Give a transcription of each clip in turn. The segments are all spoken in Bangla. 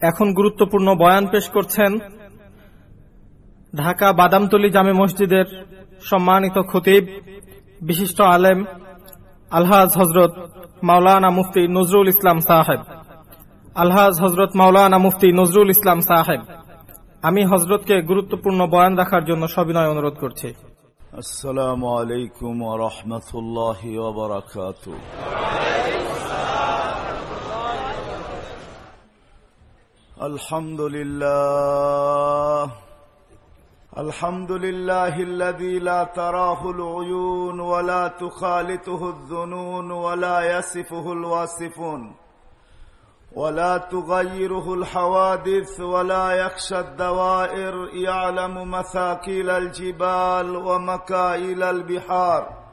এখন গুরুত্বপূর্ণ বয়ান পেশ করছেন ঢাকা বাদামতলী জামে মসজিদের সম্মানিত খতিব, বিশিষ্ট আলেম আলহাজ হজরত মাওলানা মুফতি নজরুল ইসলাম সাহেব। আলহাজ হজরত মাওলানা মুফতি নজরুল ইসলাম সাহেব। আমি হজরতকে গুরুত্বপূর্ণ বয়ান রাখার জন্য সবিনয় অনুরোধ করছি। আসসালামু আলাইকুম রহমতুল্লাহ الحمد لله. الحمد لله الذي لا تراه العيون ولا تخالطه الذنون ولا يصفه الواصفون ولا تغيره الحوادث ولا يخشى الدوائر. يعلم مثاكيل الجبال ومكائل البحار.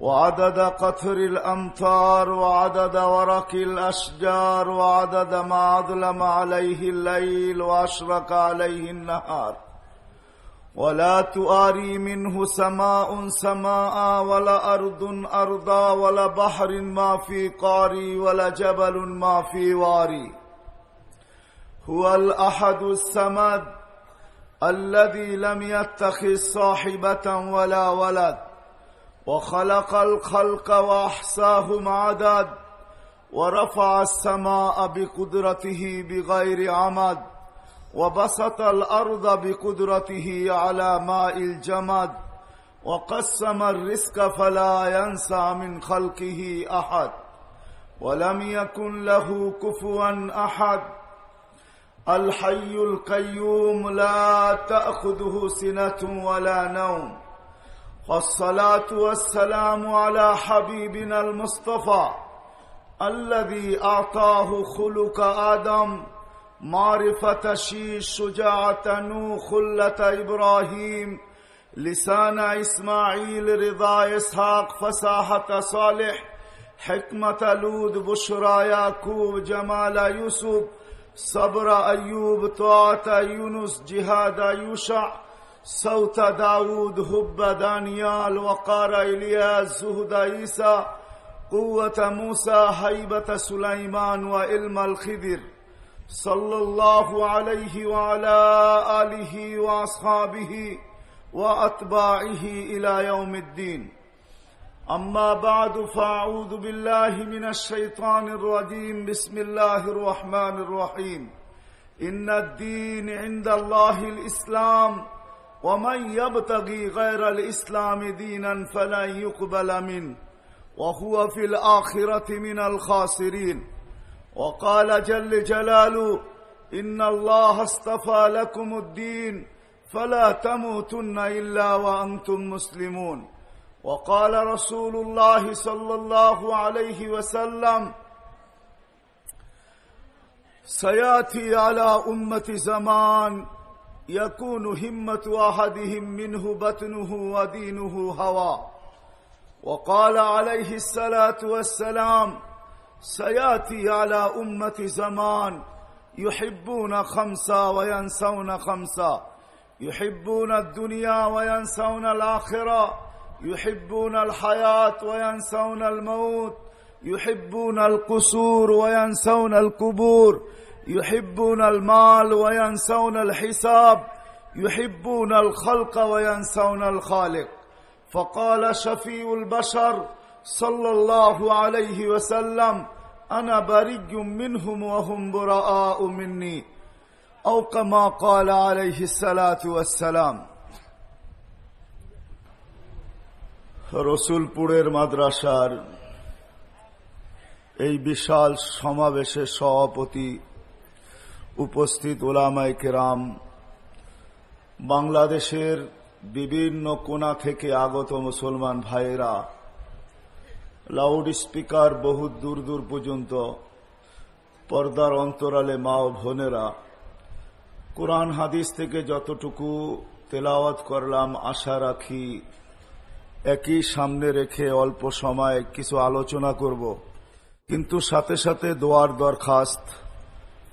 وعدد قطر الأمطار وعدد ورق الأشجار وعدد ما أظلم عليه الليل وأشرق عليه النهار. ولا تؤاري منه سماء سماء ولا أرض أرضا ولا بحر ما في قاري ولا جبل ما في واري. هو الأحد السمد الذي لم يتخذ صاحبة ولا ولد. وخلق الخلق وأحصاهم عدد ورفع السماء بقدرته بغير عمد وبسط الأرض بقدرته على ماء الجمد وقسم الرزق فلا ينسى من خلقه أحد ولم يكن له كفوا أحد الحي القيوم لا تأخذه سنة ولا نوم والصلاة والسلام على حبيبنا المصطفى الذي أعطاه خلق آدم معرفة شيش شجاعة نوح خلة إبراهيم لسان إسماعيل رضا إسحاق فصاحة صالح حكمة لود بشرى يعقوب جمال يوسف صبر أيوب طاعة يونس جهاد يوشع صوت داود هب دانيال وقار إلياس زهد عيسى قوة موسى هيبة سليمان وإلم الخدر صلى الله عليه وعلى آله وأصحابه وأتباعه إلى يوم الدين. أما بعد فأعوذ بالله من الشيطان الرجيم. بسم الله الرحمن الرحيم. إن الدين عند الله الإسلام. ومن يبتغي غير الإسلام دينا فلن يقبل منه وهو في الآخرة من الخاسرين وقال جل جلاله إن الله اصطفى لكم الدين فلا تموتن إلا وأنتم مسلمون وقال رسول الله صلى الله عليه وسلم سياتي على أمة زمان يكون همة أحدهم منه بطنه ودينه هوى. وقال عليه الصلاة والسلام سيأتي على أمة زمان يحبون خمسا وينسون خمسا. يحبون الدنيا وينسون الآخرة. يحبون الحياة وينسون الموت. يحبون القصور وينسون القبور. يحبون المال وينسون الحساب يحبون الخلق وينسون الخالق فقال شفيع البشر صلى الله عليه وسلم أنا بري منهم وهم براء مني أو كما قال عليه الصلاة والسلام রসুলপুরের মাদ্রাসার এই বিশাল সমাবেশের সভাপতি উপস্থিত ওলামাই কেরাম, বাংলাদেশের বিভিন্ন কোনা থেকে আগত মুসলমান ভাইয়েরা লাউড স্পিকার বহু দূর দূর পর্যন্ত, পর্দার অন্তরালে মা ও বোনেরা, কোরআন হাদিস থেকে যতটুকু তেলাওয়াত করলাম, আশা রাখি একই সামনে রেখে অল্প সময় কিছু আলোচনা করব। কিন্তু সাথে সাথে দোয়ার দরখাস্ত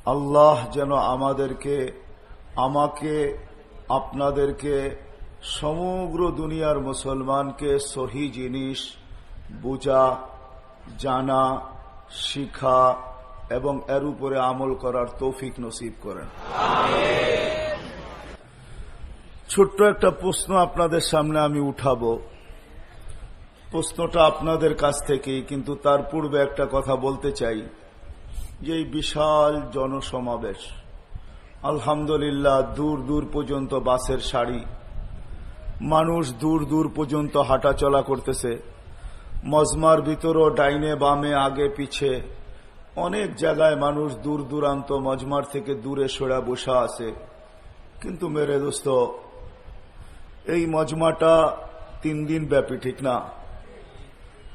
আল্লাহ যেন আমাদেরকে, আমাকে, আপনাদেরকে সমগ্র দুনিয়ার মুসলমানকে সহি জিনিস বুঝা, জানা, শিখা এবং এর উপরে আমল করার তৌফিক নসিব করেন। ছোট্ট একটা প্রশ্ন আপনাদের সামনে আমি উঠাবো। প্রশ্নটা আপনাদের কাছ থেকেই, কিন্তু তার পূর্বে একটা কথা বলতে চাই। যে বিশাল জনসমাবেশ। আলহামদুলিল্লাহ, দূর দূর পর্যন্ত বাসের সারি। মানুষ দূর দূর পর্যন্ত হাঁটা চলা করতেছে। মজমার ভিতরও ডাইনে বামে আগে পিছে অনেক জায়গায় মানুষ দূর দূরান্ত, মজমার থেকে দূরে সরা বসা আছে। কিন্তু মেরে দোস্ত, এই মজমাটা তিন দিন ব্যাপী, ঠিক না?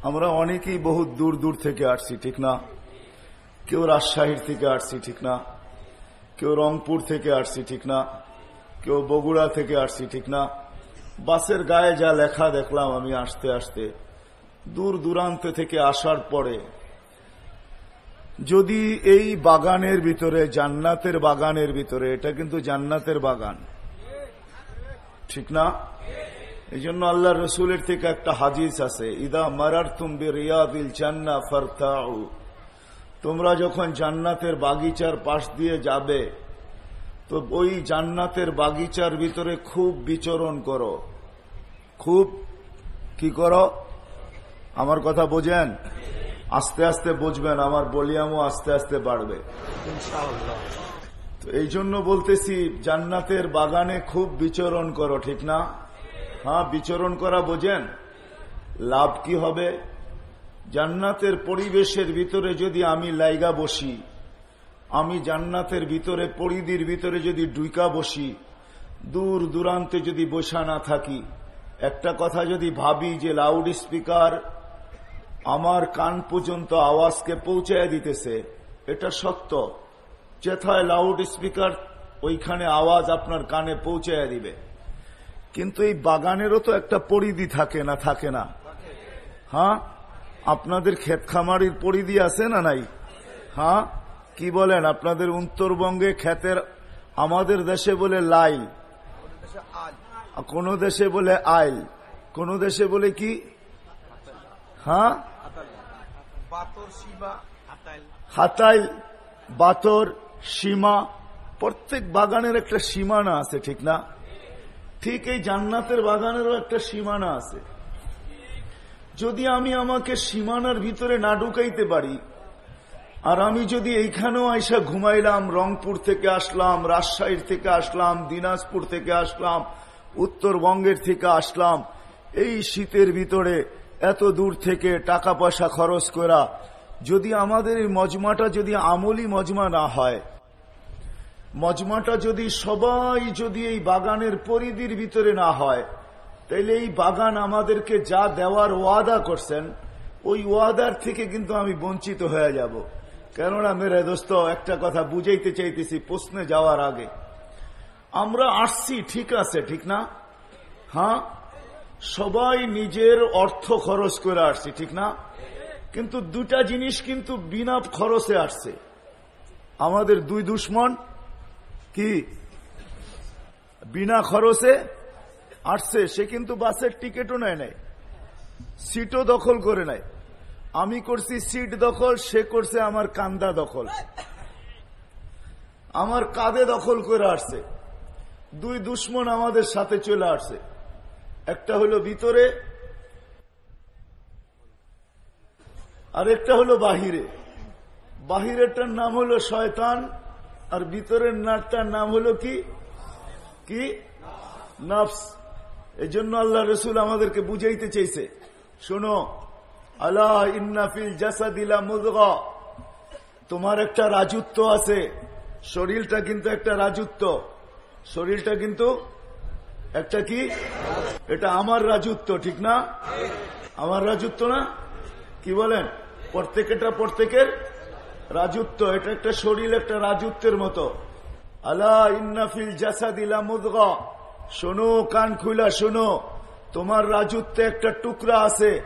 আমরা অনেকেই বহুত দূর দূর থেকে আসছি, ঠিক না? কেউ রাজশাহীর থেকে আসছি ঠিক না, কেউ রংপুর থেকে আসছি ঠিক না, কেউ বগুড়া থেকে আসছি ঠিক না। বাসের গায়ে যা লেখা দেখলাম আমি আসতে আসতে, দূর দূরান্ত থেকে আসার পরে, যদি এই বাগানের ভিতরে, জান্নাতের বাগানের ভিতরে, এটা কিন্তু জান্নাতের বাগান, ঠিক না? এই জন্য আল্লাহ রসুলের থেকে একটা হাদিস আছে, ইদা মারার তুমি রিয়াদিল জান্না ফরতাউ। তোমরা যখন জান্নাতের বাগিচার পাশ দিয়ে যাবে, তো ওই জান্নাতের বাগিচার ভিতরে খুব বিচরণ করো। খুব কি করো? আমার কথা বোঝেন? আস্তে আস্তে বুঝবেন, আমার বলিয়ামও আস্তে আস্তে বাড়বে। তো এই জন্য বলতেছি, জান্নাতের বাগানে খুব বিচরণ করো, ঠিক না? হ্যাঁ বিচরণ করা বোঝেন? লাভ কি হবে? জান্নাতের পরিবেশের ভিতরে যদি আমি লাইগা বসি, আমি জান্নাতের ভিতরে, পরিধির ভিতরে যদি ডুইকা বসি, দূর দূরান্তে যদি বসা না থাকি, একটা কথা যদি ভাবি যে লাউড স্পিকার আমার কান পর্যন্ত আওয়াজকে পৌঁছায় দিতেছে, এটা সত্য। যেথায় লাউড স্পিকার ওইখানে আওয়াজ আপনার কানে পৌঁছায় দিবে। কিন্তু এই বাগানেরও তো একটা পরিধি থাকে না থাকে না। হ্যাঁ? আপনাদের ক্ষেত খামারির পরিধি আছে না নাই? হ্যাঁ? কি বলেন আপনাদের উত্তরবঙ্গে ক্ষেতের আমাদের দেশে বলে লাইল কোন দেশে বলে আইল কোন দেশে বলে কি? হ্যাঁ? হাতাইল বাতর সীমা প্রত্যেক বাগানের একটা সীমানা আছে ঠিক না? ঠিক এই জান্নাতের বাগানেরও একটা সীমানা আছে। যদি আমি আমাকে সীমানার ভিতরে না ঢুকাইতে পারি, আর আমি যদি এইখানেও আইসা ঘুমাইলাম, রংপুর থেকে আসলাম, রাজশাহীর থেকে আসলাম, দিনাজপুর থেকে আসলাম, উত্তরবঙ্গের থেকে আসলাম, এই শীতের ভিতরে এত দূর থেকে টাকা পয়সা খরচ করা, যদি আমাদের এই মজমাটা যদি আমলি মজমা না হয়, মজমাটা যদি সবাই যদি এই বাগানের পরিধির ভিতরে না হয় তাইলে এই বাগান আমাদেরকে যা দেওয়ার ওয়াদা করছেন, ওই ওয়াদার থেকে কিন্তু আমি বঞ্চিত হয়ে যাব। কেননা মেরে দোস্ত, একটা কথা বুঝাইতে চাইতেছি প্রশ্নে যাওয়ার আগে। আমরা আসছি, ঠিক আছে, ঠিক না? হ্যাঁ? সবাই নিজের অর্থ খরচ করে আসছি, ঠিক না? কিন্তু দুটা জিনিস কিন্তু বিনা খরচে আসছে। আমাদের দুই দুশ্মন, কি? বিনা খরচে আসছে, সে কিন্তু বাসের টিকিটও নেয় নাই। সিটও দখল করে নেয় আমি করছি সিট দখল, সে করছে আমার কান্দা দখল। আমার কাঁধে দখল করে আসছে। দুই দুশ্মন আমাদের সাথে চলে আসছে। একটা হলো ভিতরে, আর একটা হলো বাহিরে। বাহিরেরটার নাম হলো শয়তান, আর ভিতরের নাটটার নাম হলো কি? কি? নফস। এই জন্য আল্লাহ রসুল আমাদেরকে বুঝাইতে চেয়েছে শোনো আল্লাহ ইন্নাফিল জাসাদিলা মুদগা। তোমার একটা রাজত্ব আছে, শরীরটা কিন্তু একটা রাজত্ব। শরীরটা কিন্তু একটা কি? এটা আমার রাজত্ব, ঠিক না? আমার রাজত্ব না? কি বলেন? প্রত্যেকেটা প্রত্যেকের রাজত্ব, এটা একটা শরীর, একটা রাজত্বের মতো। আল্লাহ ইন্নাফিল জাসাদিলা মুদগা। শোনো, কান খুলা শোনো। তোমার রাজত্বে একটা টুকরা আছে।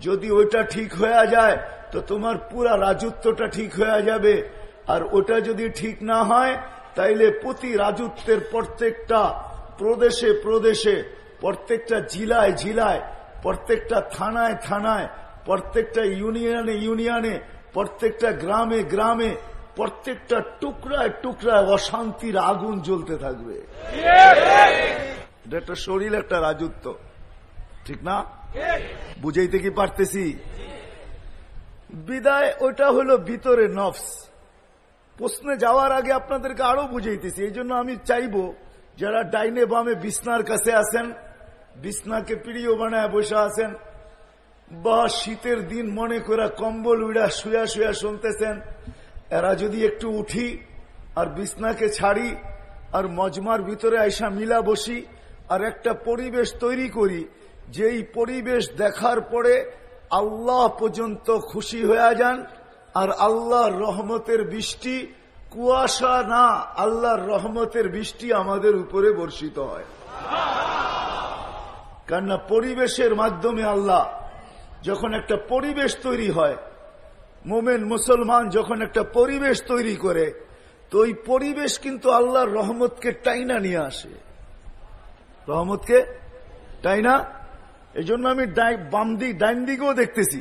যদি ওইটা ঠিক হয়ে যায়, তো তোমার পুরা রাজত্বটা ঠিক হয়ে যাবে। আর ওটা যদি ঠিক না হয়, তাইলে প্রতি রাজত্বের প্রত্যেকটা প্রদেশে প্রদেশে, প্রত্যেকটা জেলায় জেলায়, প্রত্যেকটা থানায় থানায়, প্রত্যেকটা ইউনিয়নে ইউনিয়নে, প্রত্যেকটা গ্রামে গ্রামে প্রত্যেকটা টুকরায় টুকরায় অশান্তির আগুন জ্বলতে থাকবে। এটা একটা শরীর, একটা রাজত্ব। ঠিক না? বুঝাইতে কি পারতেছি? বিদায় ওটা হলো ভিতরে নফস। প্রশ্নে যাওয়ার আগে আপনাদেরকে আরও বুঝাইতেছি এই জন্য আমি চাইব, যারা ডাইনে বামে বিছনার কাছে আছেন, বিছনাকে প্রিয় বানায় বসে আছেন, বা শীতের দিন মনে করে কম্বল উড়া শুয়া শুয়া শুনতেছেন এরা যদি একটু উঠি আর বিছনাকে ছাড়ি আর মজমার ভিতরে আইসা মিলা বসি আর একটা পরিবেশ তৈরি করি, যেই পরিবেশ দেখার পরে আল্লাহ পর্যন্ত খুশি হয়ে যান আর আল্লাহর রহমতের বৃষ্টি, কুয়াশা না, আল্লাহর রহমতের বৃষ্টি আমাদের উপরে বর্ষিত হয়। কেননা পরিবেশের মাধ্যমে আল্লাহ যখন একটা পরিবেশ তৈরি হয় মোমেন মুসলমান যখন একটা পরিবেশ তৈরি করে, তো ওই পরিবেশ কিন্তু আল্লাহর রহমতকে টাইনা নিয়ে আসে। রহমতকে টাইনা? এই জন্য আমি বাম দিক ডাইন দিকেও দেখতেছি।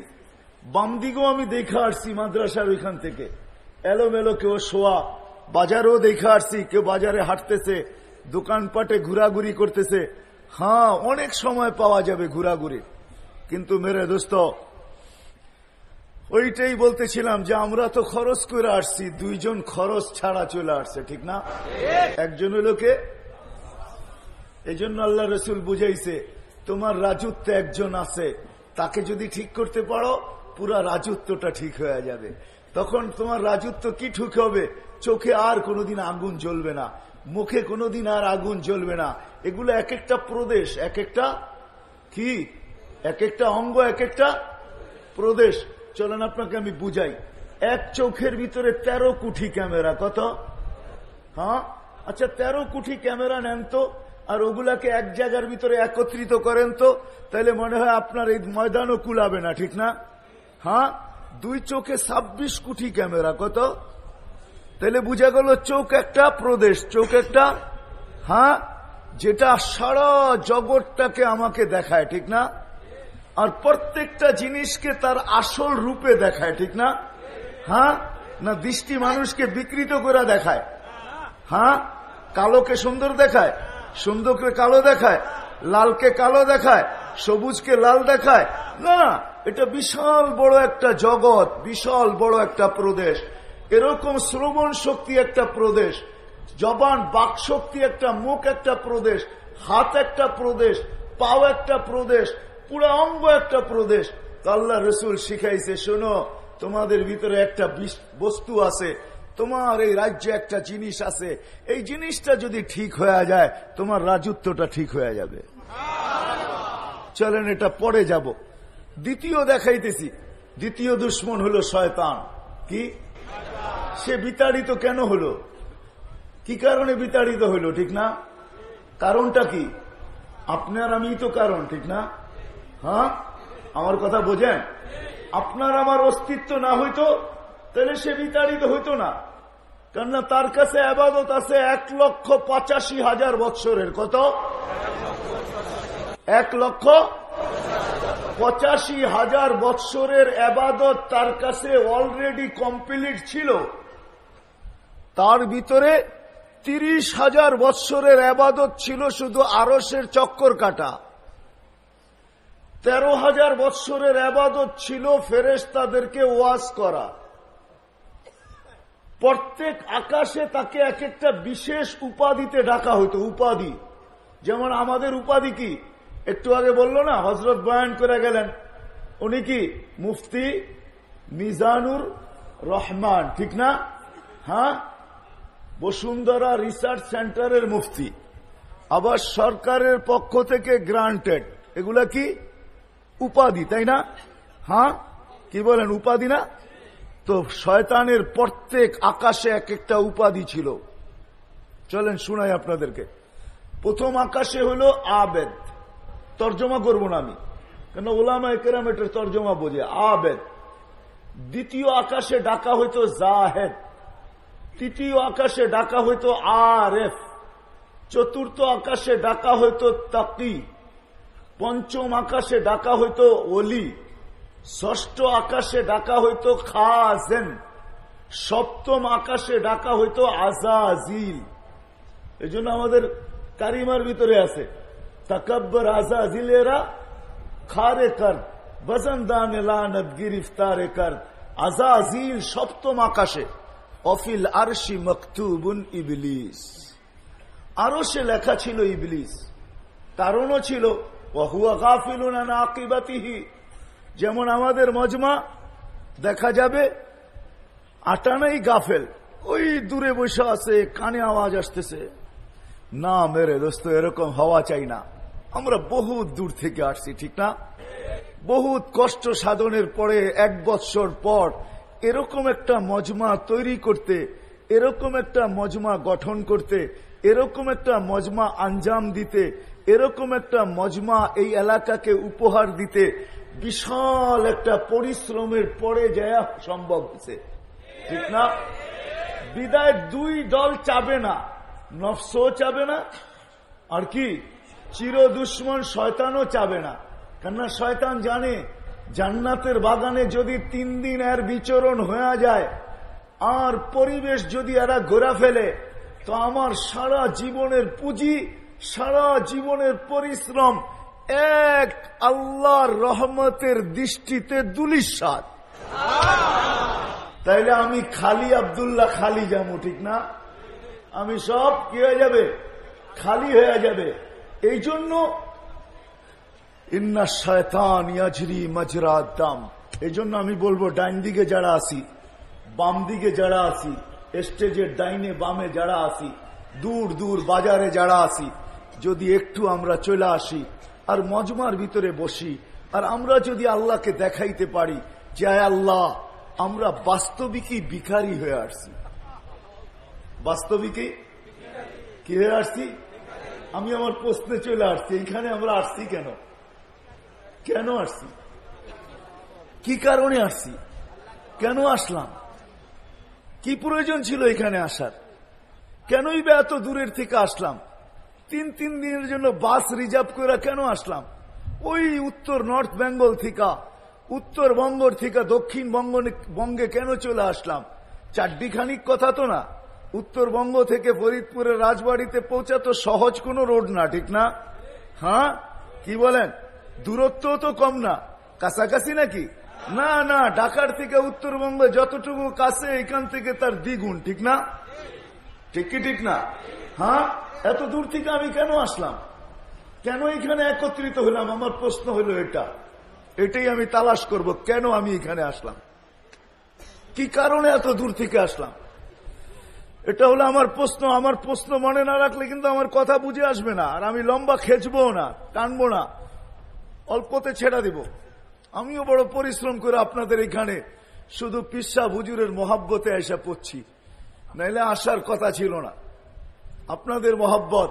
বাম দিকেও আমি দেখে আসছি মাদ্রাসার ওইখান থেকে। এলোমেলো কেউ শোয়া, বাজারেও দেখে আসছি, কেউ বাজারে হাঁটতেছে, দোকানপাটে ঘোরাঘুরি করতেছে। হ্যাঁ অনেক সময় পাওয়া যাবে ঘোরাঘুরি। কিন্তু মেরে দোস্ত ওইটাই বলতেছিলাম যে আমরা তো খরচ করে আসছি, দুইজন খরচ ছাড়া চলে আসছে, ঠিক না? একজন লোকে এই জন্য আল্লাহ রসুল বুঝাইছে, তোমার রাজত্ব একজন আছে, তাকে যদি ঠিক করতে পারো, পুরা রাজত্বটা ঠিক হয়ে যাবে। তখন তোমার রাজত্ব কি ঠিক হবে? চোখে আর কোনোদিন আগুন জ্বলবে না, মুখে কোনোদিন আর আগুন জ্বলবে না। এগুলো এক একটা প্রদেশ এক একটা কি? এক একটা অঙ্গ এক একটা প্রদেশ। চলেন আপনাকে আমি বুঝাই। এক চোখের ভিতরে তেরো কুঠি ক্যামেরা, কত? হ্যাঁ? আচ্ছা তেরো কুঠি ক্যামেরা নেন তো, আর ওগুলাকে এক জায়গার ভিতরে একত্রিত করেন তো, তাহলে মনে হয় আপনার এই ময়দানও কুলাবে না, ঠিক না? হ্যাঁ? দুই চোখে ছাব্বিশ কোটি ক্যামেরা, কত? তাহলে বুঝা গেল চোখ একটা, প্রদেশ চোখ একটা হ্যাঁ? যেটা সারা জগৎটাকে আমাকে দেখায়, ঠিক না? আর প্রত্যেকটা জিনিসকে তার আসল রূপে দেখায়, ঠিক না? হ্যাঁ? না, দৃষ্টি মানুষকে বিকৃত করে দেখায়। হ্যাঁ? কালোকে সুন্দর দেখায়, সুন্দরকে কালো দেখায়, লালকে কালো দেখায়, সবুজকে লাল দেখায়। না এটা বিশাল বড় একটা জগৎ, বিশাল বড় একটা প্রদেশ। এরকম শ্রবণ শক্তি একটা প্রদেশ, জবান বাক শক্তি একটা, মুখ একটা প্রদেশ, হাত একটা প্রদেশ, পাও একটা প্রদেশ পুরো অঙ্গ একটা প্রদেশ। আল্লাহ রসুল শিখাইছে, শোনো, তোমাদের ভিতরে একটা বস্তু আছে। তোমার এই রাজ্যে একটা জিনিস আছে। এই জিনিসটা যদি ঠিক হয়ে যায়, তোমার রাজত্বটা ঠিক হয়ে যাবে। চলেন, এটা পরে যাব। দ্বিতীয় দেখাইতেছি। দ্বিতীয় দুশ্মন হলো শয়তান। কি? সে বিতাড়িত কেন হলো? কি কারণে বিতাড়িত হলো, ঠিক না? কারণটা কি? আপনার আমি তো কারণ, ঠিক না? হ্যাঁ? আমার কথা বোঝেন? আপনার আমার অস্তিত্ব না হইতো, তাহলে সে বিতাড়িত হইতো না। কেননা তার কাছে আবাদত আছে এক লক্ষ পঁচাশি হাজার বৎসরের। কত? এক লক্ষ পঁচাশি হাজার বৎসরের আবাদত তার কাছে অলরেডি কমপ্লিট ছিল। তার ভিতরে তিরিশ হাজার বৎসরের আবাদত ছিল শুধু আরসের চক্কর কাটা। তেরো হাজার বৎসরের আবাদত ছিল ফেরেস্তাদেরকে ওয়াজ করা। প্রত্যেক আকাশে তাকে এক একটা বিশেষ উপাধিতে ডাকা হতো উপাধি। যেমন আমাদের উপাধি কি? একটু আগে বলল না হজরত বয়ান করে গেলেন। উনি কি? মুফতি মিজানুর রহমান, ঠিক না? হ্যাঁ? বসুন্ধরা রিসার্চ সেন্টারের মুফতি। আবার সরকারের পক্ষ থেকে গ্রান্টেড। এগুলা কি? উপাধি, তাই না? হ্যাঁ? কি বলেন, উপাধি না? তো শয়তানের প্রত্যেক আকাশে এক একটা উপাধি ছিল। চলেন শোনাই আপনাদেরকে। প্রথম আকাশে হলো আবেদ। তর্জমা করব না আমি। কেন ওলামা একরাম এটার তর্জমা বোঝে। আবেদ। দ্বিতীয় আকাশে ডাকা হইতো জাহেদ। তৃতীয় আকাশে ডাকা হইতো আরেফ। চতুর্থ আকাশে ডাকা হইতো তাকি। পঞ্চম আকাশে ডাকা হইতো অলি ষষ্ঠ আকাশে ডাকা হইতো খাজেন, সপ্তম আকাশে ডাকা হইতো আজাজিল। এই জন্য আমাদের কারিমার ভিতরে আছে, তাকাব্বর আজাজিলেরা খারে কর, বজনদান লানত গিরিফতারে কর, আজাজিল সপ্তম আকাশে, অফিল আরশি মকতুবুন ইবলিস। আরও সে লেখা ছিল ইবলিস কারণও ছিল ওহুয়া গাফিলুন আকিবাতিহি। যেমন আমাদের মজমা, দেখা যাবে, আটানাই গাফেল। ওই দূরে বসে আছে, কানে আওয়াজ আসতেছে। না মেরে দোস্ত, এরকম হওয়া চাই না। আমরা বহুত দূর থেকে আসছি, ঠিক না? বহুত কষ্ট সাধনের পরে, এক বৎসর পর, এরকম একটা মজমা তৈরি করতে, এরকম একটা মজমা গঠন করতে, এরকম একটা মজমা আঞ্জাম দিতে এরকম একটা মজমা এই এলাকাকে উপহার দিতে বিশাল একটা পরিশ্রমের পরে যায় সম্ভব হয়েছে। ঠিক না? বিদায় দুই দল চাবে না, নফসও চাবে না, আর কি? চির দুশ্মন শয়তানও চাবে না। কেননা শয়তান জানে, জান্নাতের বাগানে যদি তিন দিন এর বিচরণ হয়ে যায়, আর পরিবেশ যদি এরা ঘোরা ফেলে, তো আমার সারা জীবনের পুঁজি সারা জীবনের পরিশ্রম এক আল্লাহর রহমতের দৃষ্টিতে দুলিশাদ তাইলে আমি খালি আবদুল্লাহ খালি যাব, ঠিক না? আমি সব কি হয়ে যাবে? খালি হয়ে যাবে। এই জন্য ইন্না শয়তান ইয়াজরি মজরা দাম এই জন্য আমি বলব, ডাইন দিকে যারা আসি বাম দিকে যারা আসি স্টেজের ডাইনে বামে যারা আসি দূর দূর বাজারে যারা আসি যদি একটু আমরা চলে আসি আর মজমার ভিতরে বসি, আর আমরা যদি আল্লাহকে দেখাইতে পারি যে আল্লাহ, আমরা বাস্তবিকই ভিখারি হয়ে আসছি। বাস্তবিকই কি হয়ে আসছি? আমি আমার প্রশ্নে চলে আসছি এখানে আমরা আসছি কেন? কেন আসছি? কি কারণে আসছি? কেন আসলাম? কি প্রয়োজন ছিল এখানে আসার? কেনই বা এত দূরের থেকে আসলাম? তিন তিন দিনের জন্য বাস রিজার্ভ করে কেন আসলাম? ওই উত্তর নর্থ বেঙ্গল থেকে উত্তরবঙ্গ থেকে, দক্ষিণ বঙ্গ কেন চলে আসলাম? চারটিখানিক কথা তো না। উত্তরবঙ্গ থেকে ফরিদপুরের রাজবাড়িতে পৌঁছা তো সহজ কোন রোড না, ঠিক না? হ্যাঁ? কি বলেন? দূরত্ব তো কম না। কাছাকাছি নাকি? না না, ঢাকার থেকে উত্তরবঙ্গ যতটুকু কাছে, এখান থেকে তার দ্বিগুণ, ঠিক না? ঠিক কি ঠিক না? হ্যাঁ? এত দূর থেকে আমি কেন আসলাম? কেন এখানে একত্রিত হলাম? আমার প্রশ্ন হলো এটা। এটাই আমি তালাশ করব, কেন আমি এখানে আসলাম? কি কারণে এত দূর থেকে আসলাম? এটা হলো আমার প্রশ্ন। আমার প্রশ্ন মনে না রাখলে কিন্তু আমার কথা বুঝে আসবে না। আর আমি লম্বা খেঁচবো না, টানবো না। অল্পতে ছেড়া দিব। আমিও বড় পরিশ্রম করে আপনাদের এখানে শুধু পিসা হুজুরের মহাব্বতে এসে পড়ছি। নাইলে আসার কথা ছিল না। আপনাদের মহব্বত,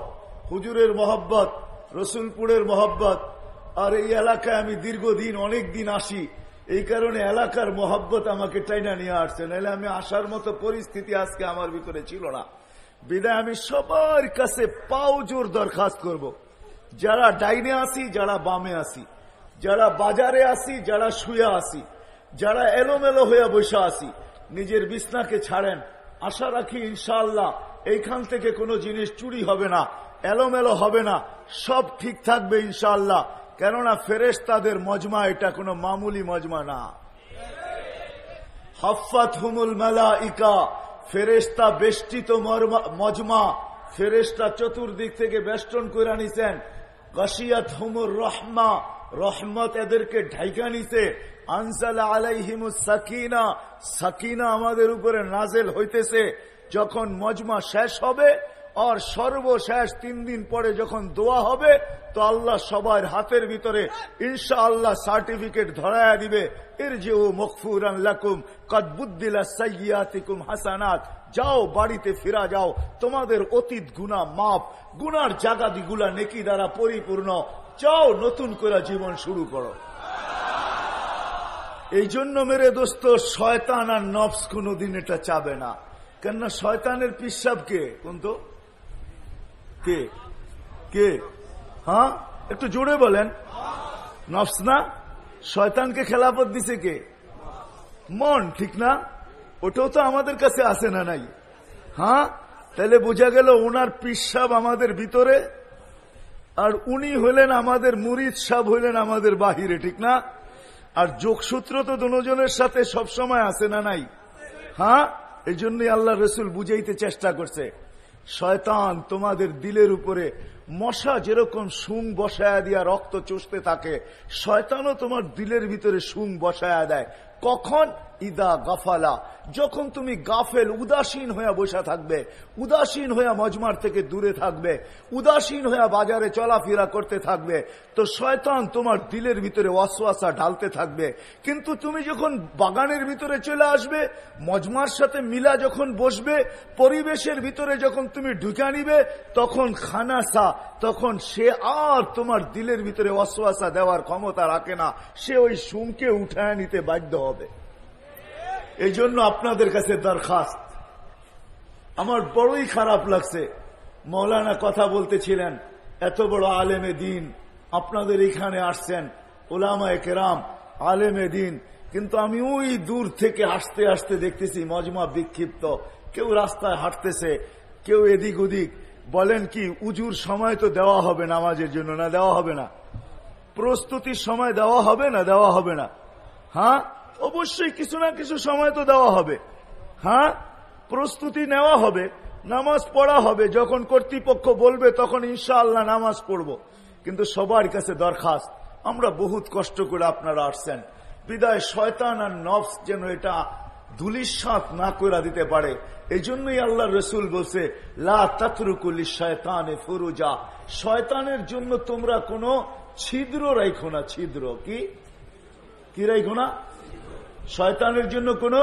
হুজুরের মহব্বত, রসুলপুরের মহব্বত। আর এই এলাকায় আমি দীর্ঘদিন অনেক দিন আসি। এই কারণে এলাকার মহব্বত আমাকে টাইনা নিয়ে আসছে। নাহলে আমি আসার মতো পরিস্থিতি আজকে আমার ভিতরে ছিল না। বিদায় আমি সবার কাছে পাও জোর দরখাস্ত করব। যারা ডাইনে আসি, যারা বামে আসি। যারা বাজারে আসি, যারা শুয়ে আসি। যারা এলোমেলো হয়ে বসে আসি। নিজের বিছনাকে ছাড়েন। আশা রাখি ইনশাআল্লাহ এইখান থেকে কোনো জিনিস চুরি হবে না, এলোমেলো হবে না, সব ঠিক থাকবে ইনশাল্লাহ কেননা ফেরেস তাদের মজমা এটা কোনো মামুলি মজমা না। হফাত হুমুল মেলা ইকা ফেরেস্তা বেষ্টিত মজমা ফেরেস্তা চতুর্দিক থেকে বেষ্টন করে নিছেন। গসিয়াত হুমুর রহমা, রহমত এদেরকে ঢাইকা নিছে। আনসালা আলাইহিমুস সাকিনা সাকিনা আমাদের উপরে নাজেল হইতেছে। যখন মজমা শেষ হবে, আর সর্বশেষ তিন দিন পরে যখন দোয়া হবে, তো আল্লাহ সবার হাতের ভিতরে ইনশা আল্লাহ সার্টিফিকেট ধরায়া দিবে। এর যে ও মকফুর লাকুম কদবুদ্দিলা সৈয়াতিকুম হাসানাত। যাও বাড়িতে ফিরা যাও, তোমাদের অতীত গুণা মাপ গুনার জাগাদিগুলা নেকি দ্বারা পরিপূর্ণ। যাও নতুন করে জীবন শুরু করো। এই জন্য মেরে দোস্ত, শয়তান আর নফস কোনদিন এটা চাবে না। কেননা শয়তানের পিসাব কে? কোন তো কে? কে? হ্যাঁ? একটু জোরে বলেন। নফস না? শয়তানকে খেলাফত দিছে কে? মন, ঠিক না? ওটাও তো আমাদের কাছে আসে না নাই। হ্যাঁ? তাহলে বোঝা গেল ওনার পিসাব আমাদের ভিতরে, আর উনি হলেন আমাদের মুরিদ সাহ হইলেন আমাদের বাহিরে, ঠিক না? আর যোগসূত্র তো দুজনের সাথে সব সময় আসে না নাই। হ্যাঁ? এই জন্যই আল্লাহ রসুল বুঝাইতে চেষ্টা করছে, শয়তান তোমাদের দিলের উপরে মশা যেরকম সুং বসায়া দিয়া রক্ত চষতে থাকে, শয়তানও তোমার দিলের ভিতরে সুং বসায়া দেয়। কখন? ইদা গাফালা। যখন তুমি গাফেল, উদাসীন হয়ে বসে থাকবে, উদাসীন হয়ে মজমার থেকে দূরে থাকবে, উদাসীন হয়ে বাজারে চলাফেরা করতে থাকবে, তো শয়তান তোমার দিলের ভিতরে অশ্বাসা ঢালতে থাকবে। কিন্তু তুমি যখন বাগানের ভিতরে চলে আসবে, মজমার সাথে মিলা যখন বসবে, পরিবেশের ভিতরে যখন তুমি ঢুকে নিবে, তখন খানাসা, তখন সে আর তোমার দিলের ভিতরে অশ্বাসা দেওয়ার ক্ষমতা রাখে না। সে ওই সুমকে উঠায় নিতে বাধ্য হবে। এই জন্য আপনাদের কাছে দরখাস্ত। আমার বড়ই খারাপ লাগছে। মৌলানা কথা বলতেছিলেন, এত বড় আলেমে দিন, আপনাদের এখানে আসছেন ওলামায় কেরাম, আলেমে দিন, কিন্তু আমি ওই দূর থেকে আসতে আসতে দেখতেছি মজমা বিক্ষিপ্ত। কেউ রাস্তায় হাঁটতেছে, কেউ এদিক ওদিক। বলেন কি, উজুর সময় তো দেওয়া হবে নামাজের জন্য, না দেওয়া হবে না? প্রস্তুতির সময় দেওয়া হবে না, দেওয়া হবে না? হ্যাঁ? অবশ্যই কিছু না কিছু সময় তো দেওয়া হবে। হ্যাঁ? প্রস্তুতি নেওয়া হবে, নামাজ পড়া হবে, যখন কর্তৃপক্ষ বলবে তখন ইনশাআল্লাহ নামাজ পড়ব। কিন্তু সবার কাছে দরখাস্ত, আমরা বহুত কষ্ট করে আপনারা আসছেন। বিদায় শয়তান আর নফস যেন এটা ধুলিসাত না করে দিতে পারে। এই জন্যই আল্লাহ রসুল বলছে, লা তাতরুকুলি শয়তানে ফুরুজা। শয়তানের জন্য তোমরা কোনো ছিদ্র রাইখো না। ছিদ্র কি? কি রাইখো না? শয়তানের জন্য কোনো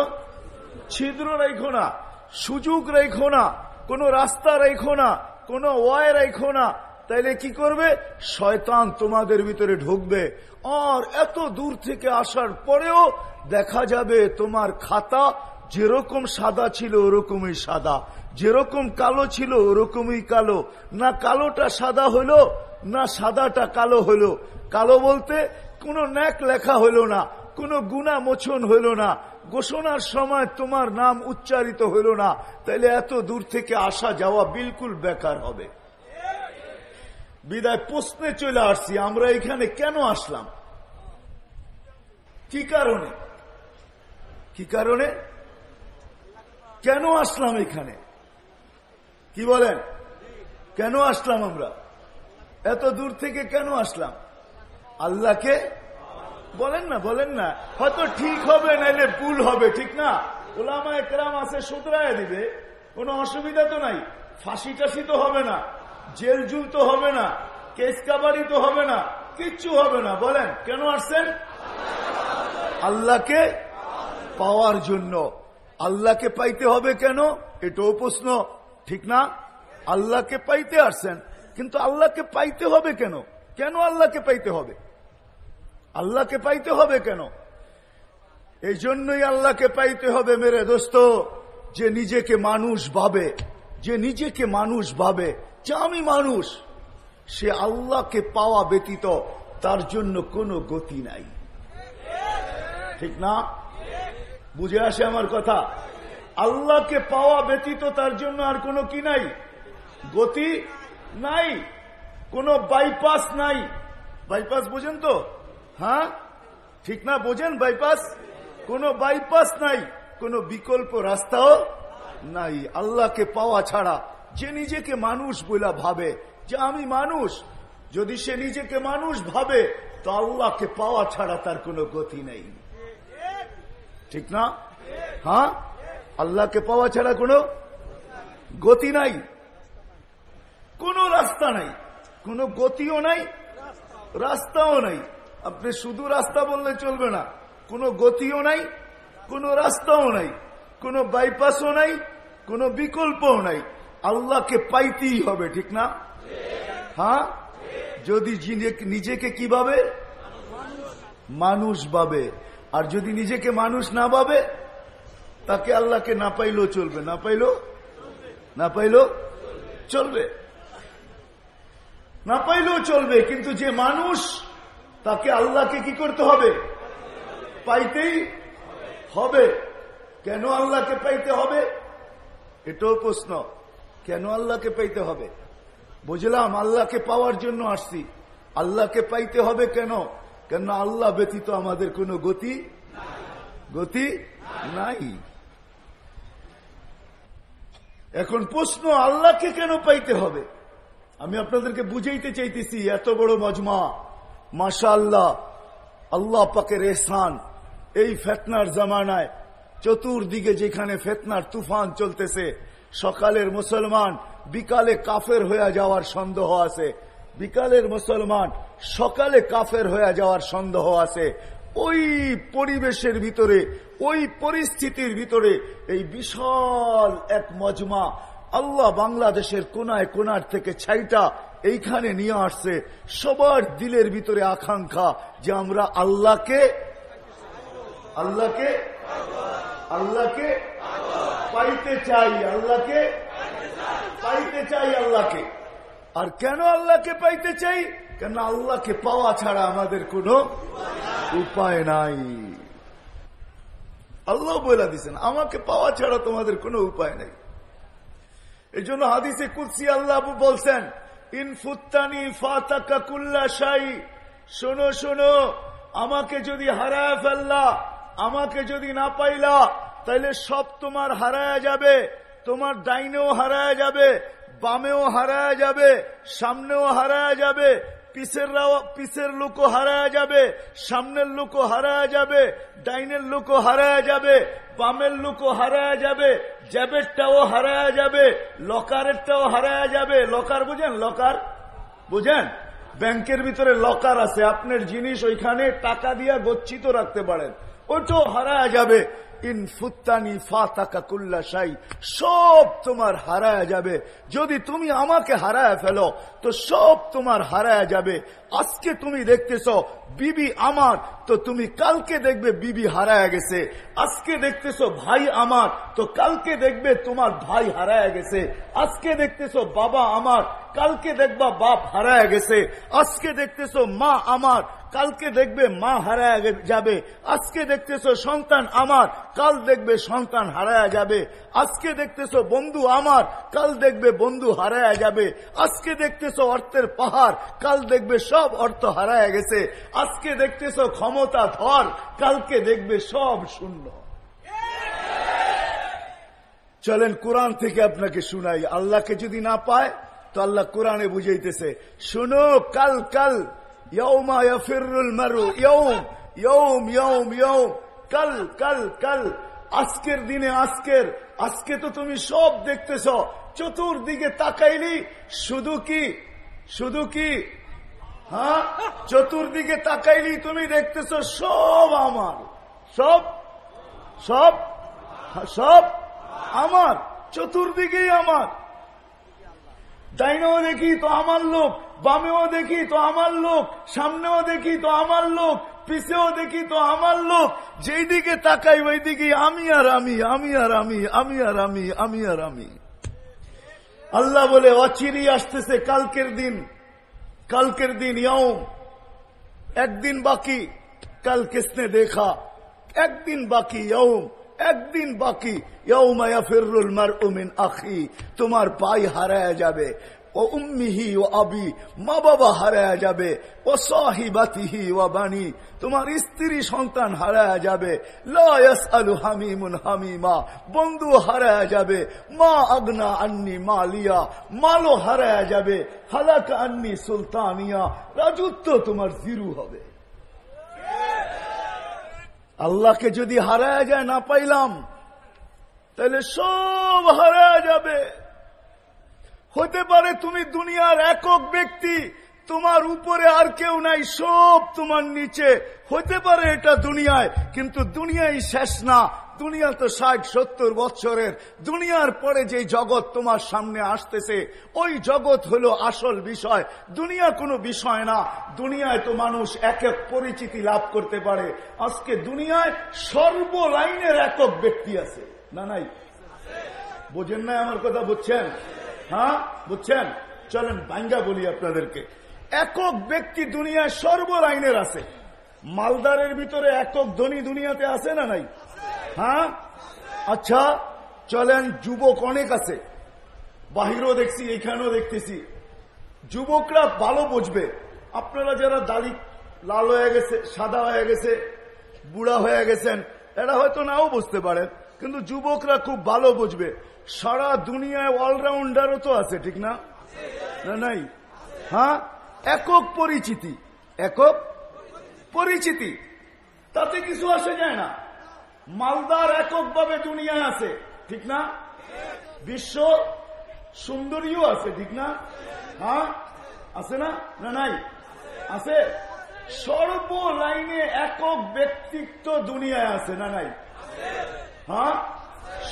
ছিদ্র রাইখো না, সুযোগ রেখো না, কোনো রাস্তা রেখো না, কোনো ওয়ায় রেখো না। তাইলে কি করবে? শয়তান তোমাদের ভিতরে ঢুকবে। আর এত দূর থেকে আসার পরেও দেখা যাবে তোমার খাতা যেরকম সাদা ছিল ওরকমই সাদা, যেরকম কালো ছিল ওরকমই কালো। না কালোটা সাদা হলো, না সাদাটা কালো হলো। কালো বলতে কোনো ন্যাক লেখা হলো না। কোনো গুণা মোচন হইল না। ঘোষণার সময় তোমার নাম উচ্চারিত হইল না। তাহলে এত দূর থেকে আসা যাওয়া বিলকুল বেকার হবে। বিদায় প্রশ্নে চলে আসছি, আমরা এখানে কেন আসলাম? কি কারণে? কি কারণে? কেন আসলাম এখানে? কি বলেন? কেন আসলাম আমরা? এত দূর থেকে কেন আসলাম? আল্লাহকে বলেন না বলেন না। হয়তো ঠিক হবে, নাইলে ভুল হবে, ঠিক না? ওলামা একরাম আছে শুধরায় দিবে। কোনো অসুবিধা তো নাই। ফাঁসি টাসি তো হবে না, জেল জুল তো হবে না, কেস কাবারি তো হবে না, কিচ্ছু হবে না। বলেন, কেন আসছেন? আল্লাহকে পাওয়ার জন্য। আল্লাহকে পাইতে হবে কেন? এটাও প্রশ্ন, ঠিক না? আল্লাহকে পাইতে আসছেন, কিন্তু আল্লাহকে পাইতে হবে কেন? কেন আল্লাহকে পাইতে হবে? আল্লাহকে পাইতে হবে কেন? এই জন্যই আল্লাহকে পাইতে হবে মেরে দোস্ত, যে নিজেকে মানুষ ভাবে, যে নিজেকে মানুষ ভাবে, যে আমি মানুষ। সে আল্লাহকে পাওয়া ব্যতীত তার জন্য কোনো গতি নাই। ঠিক না? বুঝে আসে আমার কথা? আল্লাহকে পাওয়া ব্যতীত তার জন্য আর কোনো কি নাই? গতি নাই, কোনো বাইপাস নাই। বাইপাস বুঝেন তো? হ্যাঁ? ঠিক না বোঝেন? বাইপাস কোন বাইপাস নাই। কোন বিকল্প রাস্তাও নাই। আল্লাহকে পাওয়া ছাড়া যে নিজেকে মানুষ বলে ভাবে, যে আমি মানুষ, যদি সে নিজেকে মানুষ ভাবে, তো আল্লাহকে পাওয়া ছাড়া তার কোনো গতি নেই। ঠিক না? হ্যাঁ? আল্লাহকে পাওয়া ছাড়া কোনো গতি নাই। কোনো রাস্তা নাই। কোনো গতিও নাই, রাস্তাও নাই। আপনি শুধু রাস্তা বললে চলবে না। কোনো গতিও নাই, কোনো রাস্তাও নাই, কোনো বাইপাসও নাই, কোনো বিকল্পও নাই। আল্লাহকে পাইতেই হবে, ঠিক না? হ্যাঁ? যদি নিজেকে কি ভাবে মানুষ ভাবে। আর যদি নিজেকে মানুষ না ভাবে, তাকে আল্লাহকে না পাইলেও চলবে। না পাইলো না পাইলো চলবে। না পাইলেও চলবে, কিন্তু যে মানুষ তাকে আল্লাহকে কি করতে হবে? পাইতেই হবে। কেন আল্লাহকে পাইতে হবে? এটাও প্রশ্ন। কেন আল্লাহকে পাইতে হবে? বুঝলাম, আল্লাহকে পাওয়ার জন্য আসছি। আল্লাহকে পাইতে হবে কেন? কেন আল্লাহ ব্যতীত আমাদের কোনো গতি গতি নাই। এখন প্রশ্ন, আল্লাহকে কেন পাইতে হবে? আমি আপনাদেরকে বুঝাইতে চাইতেছি, এত বড় মজমা। মাশা আল্লাহ পাকের এহসান, এই ফেতনার জামানায়, চতুর্দিকে যেখানে ফেতনার তুফান চলতেছে, সকালের মুসলমান বিকালে কাফের হয়ে যাওয়ার সন্দেহ আছে, বিকালের মুসলমান সকালে কাফের হয়ে যাওয়ার সন্দেহ আছে, ওই পরিবেশের ভিতরে, ওই পরিস্থিতির ভিতরে এই বিশাল এক মজমা আল্লাহ বাংলাদেশের কোনায় কোনার থেকে ছাইটা এইখানে নিয়ে আসছে। সবার দিলের ভিতরে আকাঙ্ক্ষা যে আমরা আল্লাহকে আল্লাহকে আল্লাহকে পাইতে চাই, আল্লাহকে পাইতে চাই, আল্লাহকে। আর কেন আল্লাহকে পাইতে চাই? কেন আল্লাহকে পাওয়া ছাড়া আমাদের কোনো উপায় নাই। আল্লাহ বলে দিচ্ছেন আমাকে পাওয়া ছাড়া তোমাদের কোনো উপায় নেই। এই জন্য হাদিসে কুৎসি আল্লাহ বলছেন ইনফুত্তানি ফাতাকা কুল্লা শাই শোনো শোনো, আমাকে যদি হারায় ফেললা, আমাকে যদি না পাইলা, তাইলে সব তোমার হারায় যাবে, তোমার ডাইনেও হারায় যাবে, বামেও হারায় যাবে, সামনেও হারায় যাবে পিসের পিসের লোকও হারায় যাবে, সামনের লোকও হারায় যাবে, ডাইনের লোকও হারায় যাবে, বামের লোকও হারায় যাবে, জ্যাবেরটাও হারায় যাবে, লকারেরটাও হারায় যাবে। লকার বুঝেন? লকার বুঝেন? ব্যাংকের ভিতরে লকার আছে। আপনার জিনিস ওইখানে টাকা দিয়া গচ্ছিত রাখতে পারেন। ওইটাও হারায় যাবে। ইন ফাতাকা কুল্লা সাই সব তোমার হারায় যাবে। যদি তুমি আমাকে হারায় ফেলো, তো সব তোমার হারায় যাবে। আজকে তুমি দেখতেছ, বিবি আমার, তো তুমি কালকে দেখবে বিবি হারায় গেছে। আজকে দেখতেছ ভাই আমার, তো কালকে দেখবে তোমার ভাই হারায় গেছে। আজকে দেখতেছ বাবা আমার, কালকে দেখবা বাপ হারায় গেছে। আজকে দেখতেছ মা আমার কালকে দেখবে মা হারায় যাবে। আজকে দেখতেছ সন্তান আমার, কাল দেখবে সন্তান হারায় যাবে। আজকে দেখতেছ বন্ধু আমার, কাল দেখবে বন্ধু হারায় যাবে। আজকে দেখতেছ অর্থের পাহাড়, কাল দেখবে সব অর্থ হারায় গেছে। আজকে দেখতেছ ক্ষমতা ধর, কালকে দেখবে সব শূন্য। চলেন কোরআন থেকে আপনাকে শুনাই। আল্লাহকে যদি না পায়, তো আল্লাহ কোরআনে বুঝাইতেছে, শুনো, কাল কাল ইয়ৌমা ইয়ফিরুল মারু ইয়ৌম ইয়ৌম ইয়ৌম ইয়ৌম কাল কাল কাল. আজকের দিনে আজকের। আজকে তো তুমি সব দেখতেছ। চতুর্দিকে তাকাইলি শুধু কি? শুধু কি? হ্যাঁ? চতুর্দিকে তাকাইলি তুমি দেখতেছ সব আমার। সব? সব? সব? আমার। চতুর্দিকেই আমার। ডাইনেও দেখি? তো আমার লোক। বামেও দেখি তো আমার লোক, সামনেও দেখি তো আমার লোক, পিছেও দেখি তো আমার লোক। যেই দিকে তাকাই, ওই দিকে আমি আর আমি আমি আর আমি আমি আর আমি আমি আর আমি। আল্লাহ বলে অচিরি আসতেছে কালকের দিন। কালকের দিন ইয়ম একদিন বাকি কাল কিসনে দেখা। একদিন বাকি ইয়ম একদিন বাকি ফিরুল মার উমিন আখি। তোমার পাই হারায় যাবে। ও উম্মিহি ও আবি, মা বাবা হারায় যাবে, ও সাহিবাতিহি ও বাণী তোমার স্ত্রী সন্তান হারায় যাবে লয়াস আলু হামিমুন হামিমা, বন্ধু হারায় যাবে, মা আগনা আন্নি মালিয়া মালো হারায় যাবে, হালাক আন্নি সুলতানিয়া, রাজত্ব তোমার জিরু হবে। আল্লাহকে যদি হারায় যায় না পাইলাম, তাহলে সব হারায় যাবে। হতে পারে তুমি দুনিয়ার একক ব্যক্তি, তোমার উপরে আর কেউ নাই, সব তোমার নিচে। হতে পারে এটা দুনিয়ায়, কিন্তু দুনিয়াই শেষ না। দুনিয়া তো ষাট, সত্তর বছরের দুনিয়ার পরে যে জগৎ তোমার সামনে আসতেছে, ওই জগৎ হলো আসল বিষয়। দুনিয়া কোনো বিষয় না। দুনিয়ায় তো মানুষ এক এক পরিচিতি লাভ করতে পারে। আজকে দুনিয়ায় সর্বলাইনের একক ব্যক্তি আছে। না, নাই? বোঝেন না আমার কথা, বুঝছেন? হ্যাঁ বুঝছেন? চলেন ভাঙ্গা বলি আপনাদেরকে। একক ব্যক্তি দুনিয়ায় সর্বলাইনের আছে। মালদারের ভিতরে একক ধনী দুনিয়াতে আছে না নাই? হ্যাঁ? আচ্ছা চলেন, যুবক অনেক আছে। বাহিরও দেখছি এখানেও দেখতেছি। যুবকরা ভালো বুঝবে। আপনারা যারা দাড়ি লাল হয়ে গেছে, সাদা হয়ে গেছে, বুড়া হয়ে গেছেন, এরা হয়তো নাও বুঝতে পারেন, কিন্তু যুবকরা খুব ভালো বুঝবে। সারা দুনিয়ায় অলরাউন্ডারও তো আছে, ঠিক না? না, নাই? হ্যাঁ? একক পরিচিতি। একক পরিচিতি। তাতে কিছু আসে যায় না। মালদার এককভাবে দুনিয়ায় আছে, ঠিক না? বিশ্ব সুন্দরীও আছে, ঠিক না? হ্যাঁ? আছে না? না, নাই? আছে? সর্ব লাইনে একক ব্যক্তিত্ব দুনিয়ায় আছে, না, নাই? হ্যাঁ?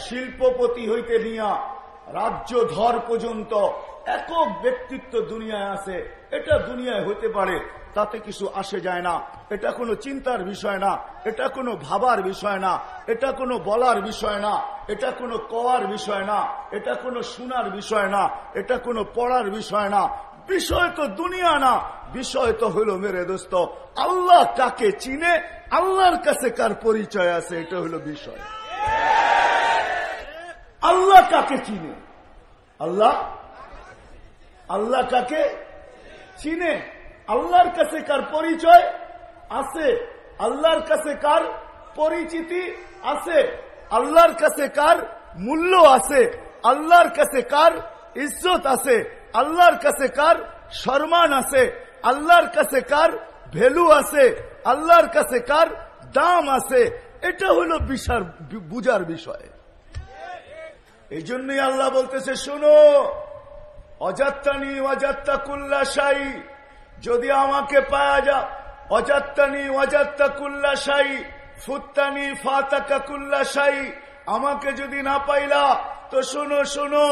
শিল্পপতি হইতে নিয়া রাজ্য ধর পর্যন্ত একক ব্যক্তিত্ব দুনিয়ায় আছে। এটা দুনিয়ায় হতে পারে, তাতে কিছু আসে যায় না। এটা কোনো চিন্তার বিষয় না, এটা কোনো ভাবার বিষয় না, এটা কোনো বলার বিষয় না, এটা কোনো কওয়ার বিষয় না, এটা কোনো শোনার বিষয় না, এটা কোনো পড়ার বিষয় না। বিষয় তো দুনিয়া না, বিষয় তো হলো মেরে দোস্ত, আল্লাহ কাকে চিনে, আল্লাহর কাছে কার পরিচয় আছে, এটা হলো বিষয়। আল্লাহ কাকে চিনে? আল্লাহ? আল্লাহ কাকে চিনে? আল্লাহর কাছে কার পরিচয় আছে? আল্লাহর কাছে কার পরিচিতি আছে? আল্লাহর কাছে কার মূল্য আছে? আল্লাহর কাছে কার ইজ্জত আছে? আল্লাহর কাছে কার সম্মান আছে? আল্লাহর কাছে কার ভ্যালু আছে? আল্লাহর কাছে কার দাম আছে? এটা হলো বিশার বুজার বিষয়। এই জন্যই আল্লাহ বলতেছে, শোনো, অজাত্তানি অজাত্তা কুল্লাশাই যদি আমাকে পাওয়া যা অজাত্তানি অজাত্তা কুল্লাশাই ফুত্তানি ফাতাকা কুল্লাশাই আমাকে যদি না পাইলা, তো শোনো শোনো,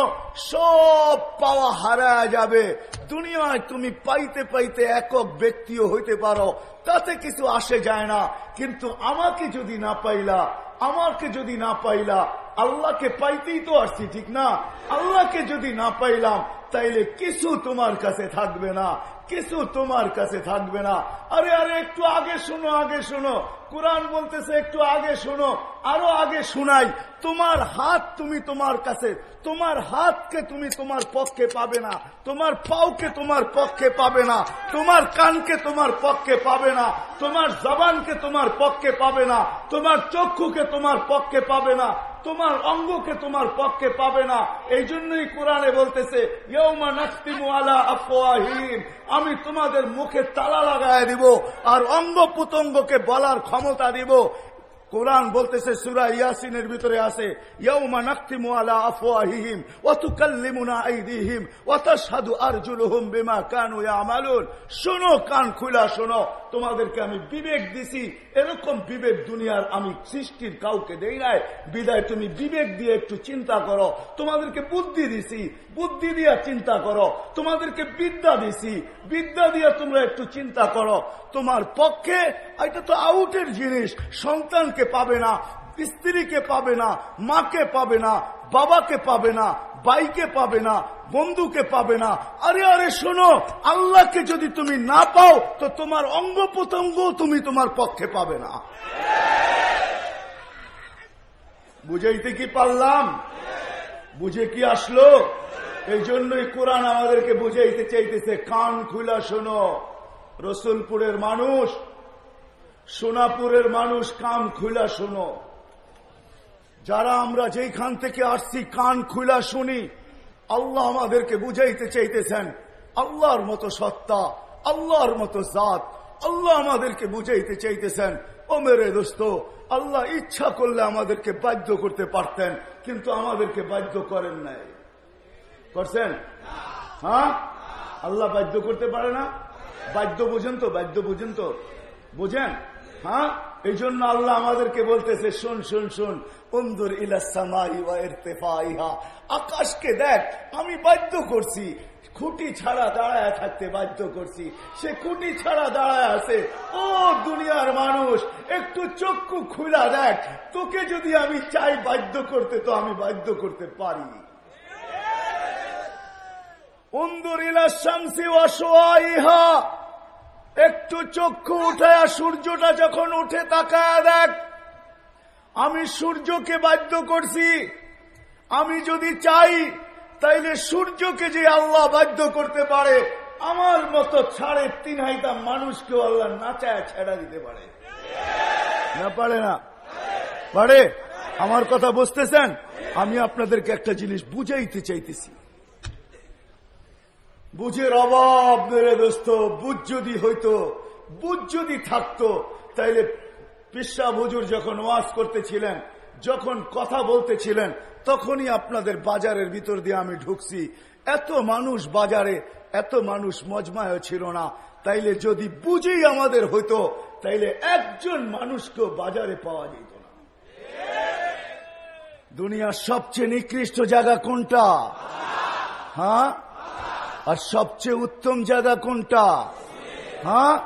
সব পাওয়া হারা যাবে। দুনিয়ায় তুমি পাইতে পাইতে একক ব্যক্তিও হইতে পারো, তাতে কিছু আসে যায় না। কিন্তু আমাকে যদি না পাইলা, আমাকে যদি না পাইলা, আল্লাহকে পাইতেই তো আসছি, ঠিক না? আল্লাহকে যদি না পাইলাম, তাইলে কিছু তোমার কাছে থাকবে না। কিছু তোমার কাছে থাকবে না। আরে আরে, একটু আগে শোনো আগে শোনো। কোরআন বলতেছে, একটু আগে শোনো। আরও আগে শোনাই। তোমার হাত তুমি তোমার কাছে। তোমার হাতকে তুমি তোমার পক্ষে পাবে না। তোমার পাওকে তোমার পক্ষে পাবে না। তোমার কানকে তোমার পক্ষে পাবে না। তোমার জবানকে তোমার পক্ষে পাবে না। তোমার চক্ষুকে তোমার পক্ষে পাবে না। তোমার অঙ্গকে তোমার পক্ষে পাবে না। এই জন্যই কোরআনে বলতেছে আমি তোমাদের মুখে তালা লাগায় দিব আর অঙ্গ পুতঙ্গকে বলার ক্ষমতা দিব। কোরআন বলতেছে, সুরা ইয়াসিনের ভিতরে আছে, ইয়াউমা শোনো, কান খুলা শোনো। তোমাদেরকে আমি বিবেক দিছি। এরকম বিবেক দুনিয়ার আমি সৃষ্টির কাউকে দেই নাই। বিদায় তুমি বিবেক দিয়ে একটু চিন্তা করো। তোমাদেরকে বুদ্ধি দিছি। বুদ্ধি দিয়া চিন্তা করো। তোমাদেরকে বিদ্যা দিছি। বিদ্যা দিয়া তোমরা একটু চিন্তা করো। তোমার পক্ষে এটা তো আউটের জিনিস। সন্তানকে পাবে না, স্ত্রীকে পাবে না, মাকে পাবে না, বাবাকে পাবে না বাইকে পাবে না বন্ধুকে পাবে না। আরে আরে, শোনো, আল্লাহকে যদি তুমি না পাও, তো তোমার অঙ্গ প্রত্যঙ্গ তুমি তোমার পক্ষে পাবে না। বুঝাইতে কি পারলাম? বুঝে কি আসলো? এই জন্যই কোরআন আমাদেরকে বুঝাইতে চাইতেছে, কান খুলা শোনো। রসুলপুরের মানুষ, সোনাপুরের মানুষ, কান খুলা শোনো। যারা আমরা যেইখান থেকে আসছি, কান খুলা শুনি। আল্লাহ আমাদেরকে বুঝাইতে চাইতেছেন, আল্লাহর মতো সত্তা, আল্লাহর মতো জাত, আল্লাহ আমাদেরকে বুঝাইতে চাইতেছেন, ও মেরে দোস্ত, আল্লাহ ইচ্ছা করলে আমাদেরকে বাধ্য করতে পারতেন, কিন্তু আমাদেরকে বাধ্য করেন নাই। করছেন? হ্যাঁ? আল্লাহ বাধ্য করতে পারে না? বাধ্য বুঝেন তো, বাধ্য বুঝেন তো। বুঝেন? হ্যাঁ? এই জন্য আল্লাহ আমাদেরকে বলতেছে, শুন শুন শুন অন্দর ইহা আকাশকে দেখ, আমি বাধ্য করছি, খুঁটি ছাড়া দাঁড়ায় থাকতে বাধ্য করছি। সে খুঁটি ছাড়া দাঁড়ায় আছে, ও দুনিয়ার মানুষ, একটু চক্ষু খুলা দেখ, তোকে যদি আমি চাই বাধ্য করতে, তো আমি বাধ্য করতে পারি। অন্দর ইলা শামসি ওয়াসোয়াইহা একটু চক্ষু উঠায় সূর্যটা যখন উঠে তাকায় দেখ। আমি সূর্যকে বাধ্য করছি। আমি যদি চাই, তাইলে সূর্যকে যে আল্লাহ বাধ্য করতে পারে, আমার মতো ছাড়ে তিন হাইতা মানুষকেও আল্লাহ নাচায় ছেড়া দিতে পারে। না পারে না? পারে? আমার কথা বুঝতেছেন? আমি আপনাদেরকে একটা জিনিস বুঝাইতে চাইতেছি। বুঝের অভাব মেরে দোস্ত বুঝ যদি হইতো, বুঝ যদি থাকতো, তাইলে পিসা হুজুর যখন ওয়াজ করতেছিলেন, যখন কথা বলতেছিলেন, তখনই আপনাদের বাজারের ভিতর দিয়ে আমি ঢুকছি। এত মানুষ বাজারে, এত মানুষ মজমায় ছিল না। তাইলে যদি বুঝেই আমাদের হইতো, তাইলে একজন মানুষকে বাজারে পাওয়া যেত না। দুনিয়ার সবচেয়ে নিকৃষ্ট জায়গা কোনটা? হ্যাঁ? আর সবচেয়ে উত্তম জায়গা কোনটা? হ্যাঁ?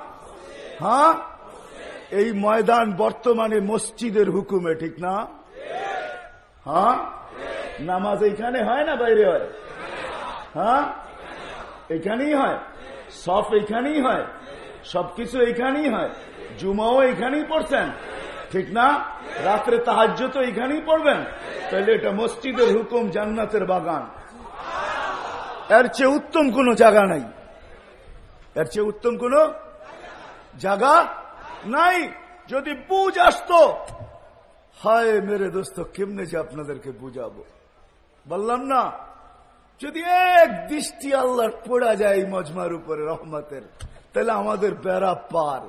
হ্যাঁ? এই ময়দান বর্তমানে মসজিদের হুকুমে, ঠিক না? হ্যাঁ? নামাজ এইখানে হয় না বাইরে হয়? হ্যাঁ? এখানেই হয়? সব এখানেই হয়? সবকিছু এখানেই হয়? জুমাও এখানেই পড়ছেন? ঠিক না? রাত্রে তাহাজ্য তো এখানেই পড়বেন? তাহলে এটা মসজিদের হুকুম জান্নাতের বাগান। এর চেয়ে উত্তম কোন জায়গা নাই। এর চেয়ে উত্তম কোন জায়গা নাই। যদি বুঝ আসতো, হায় মেরে দোস্ত, কেমনে যে আপনাদেরকে বুঝাবো? বললাম না, যদি এক দৃষ্টি আল্লাহর পড়া যায় মজমার উপরে রহমতের, তাহলে আমাদের বেড়া পার।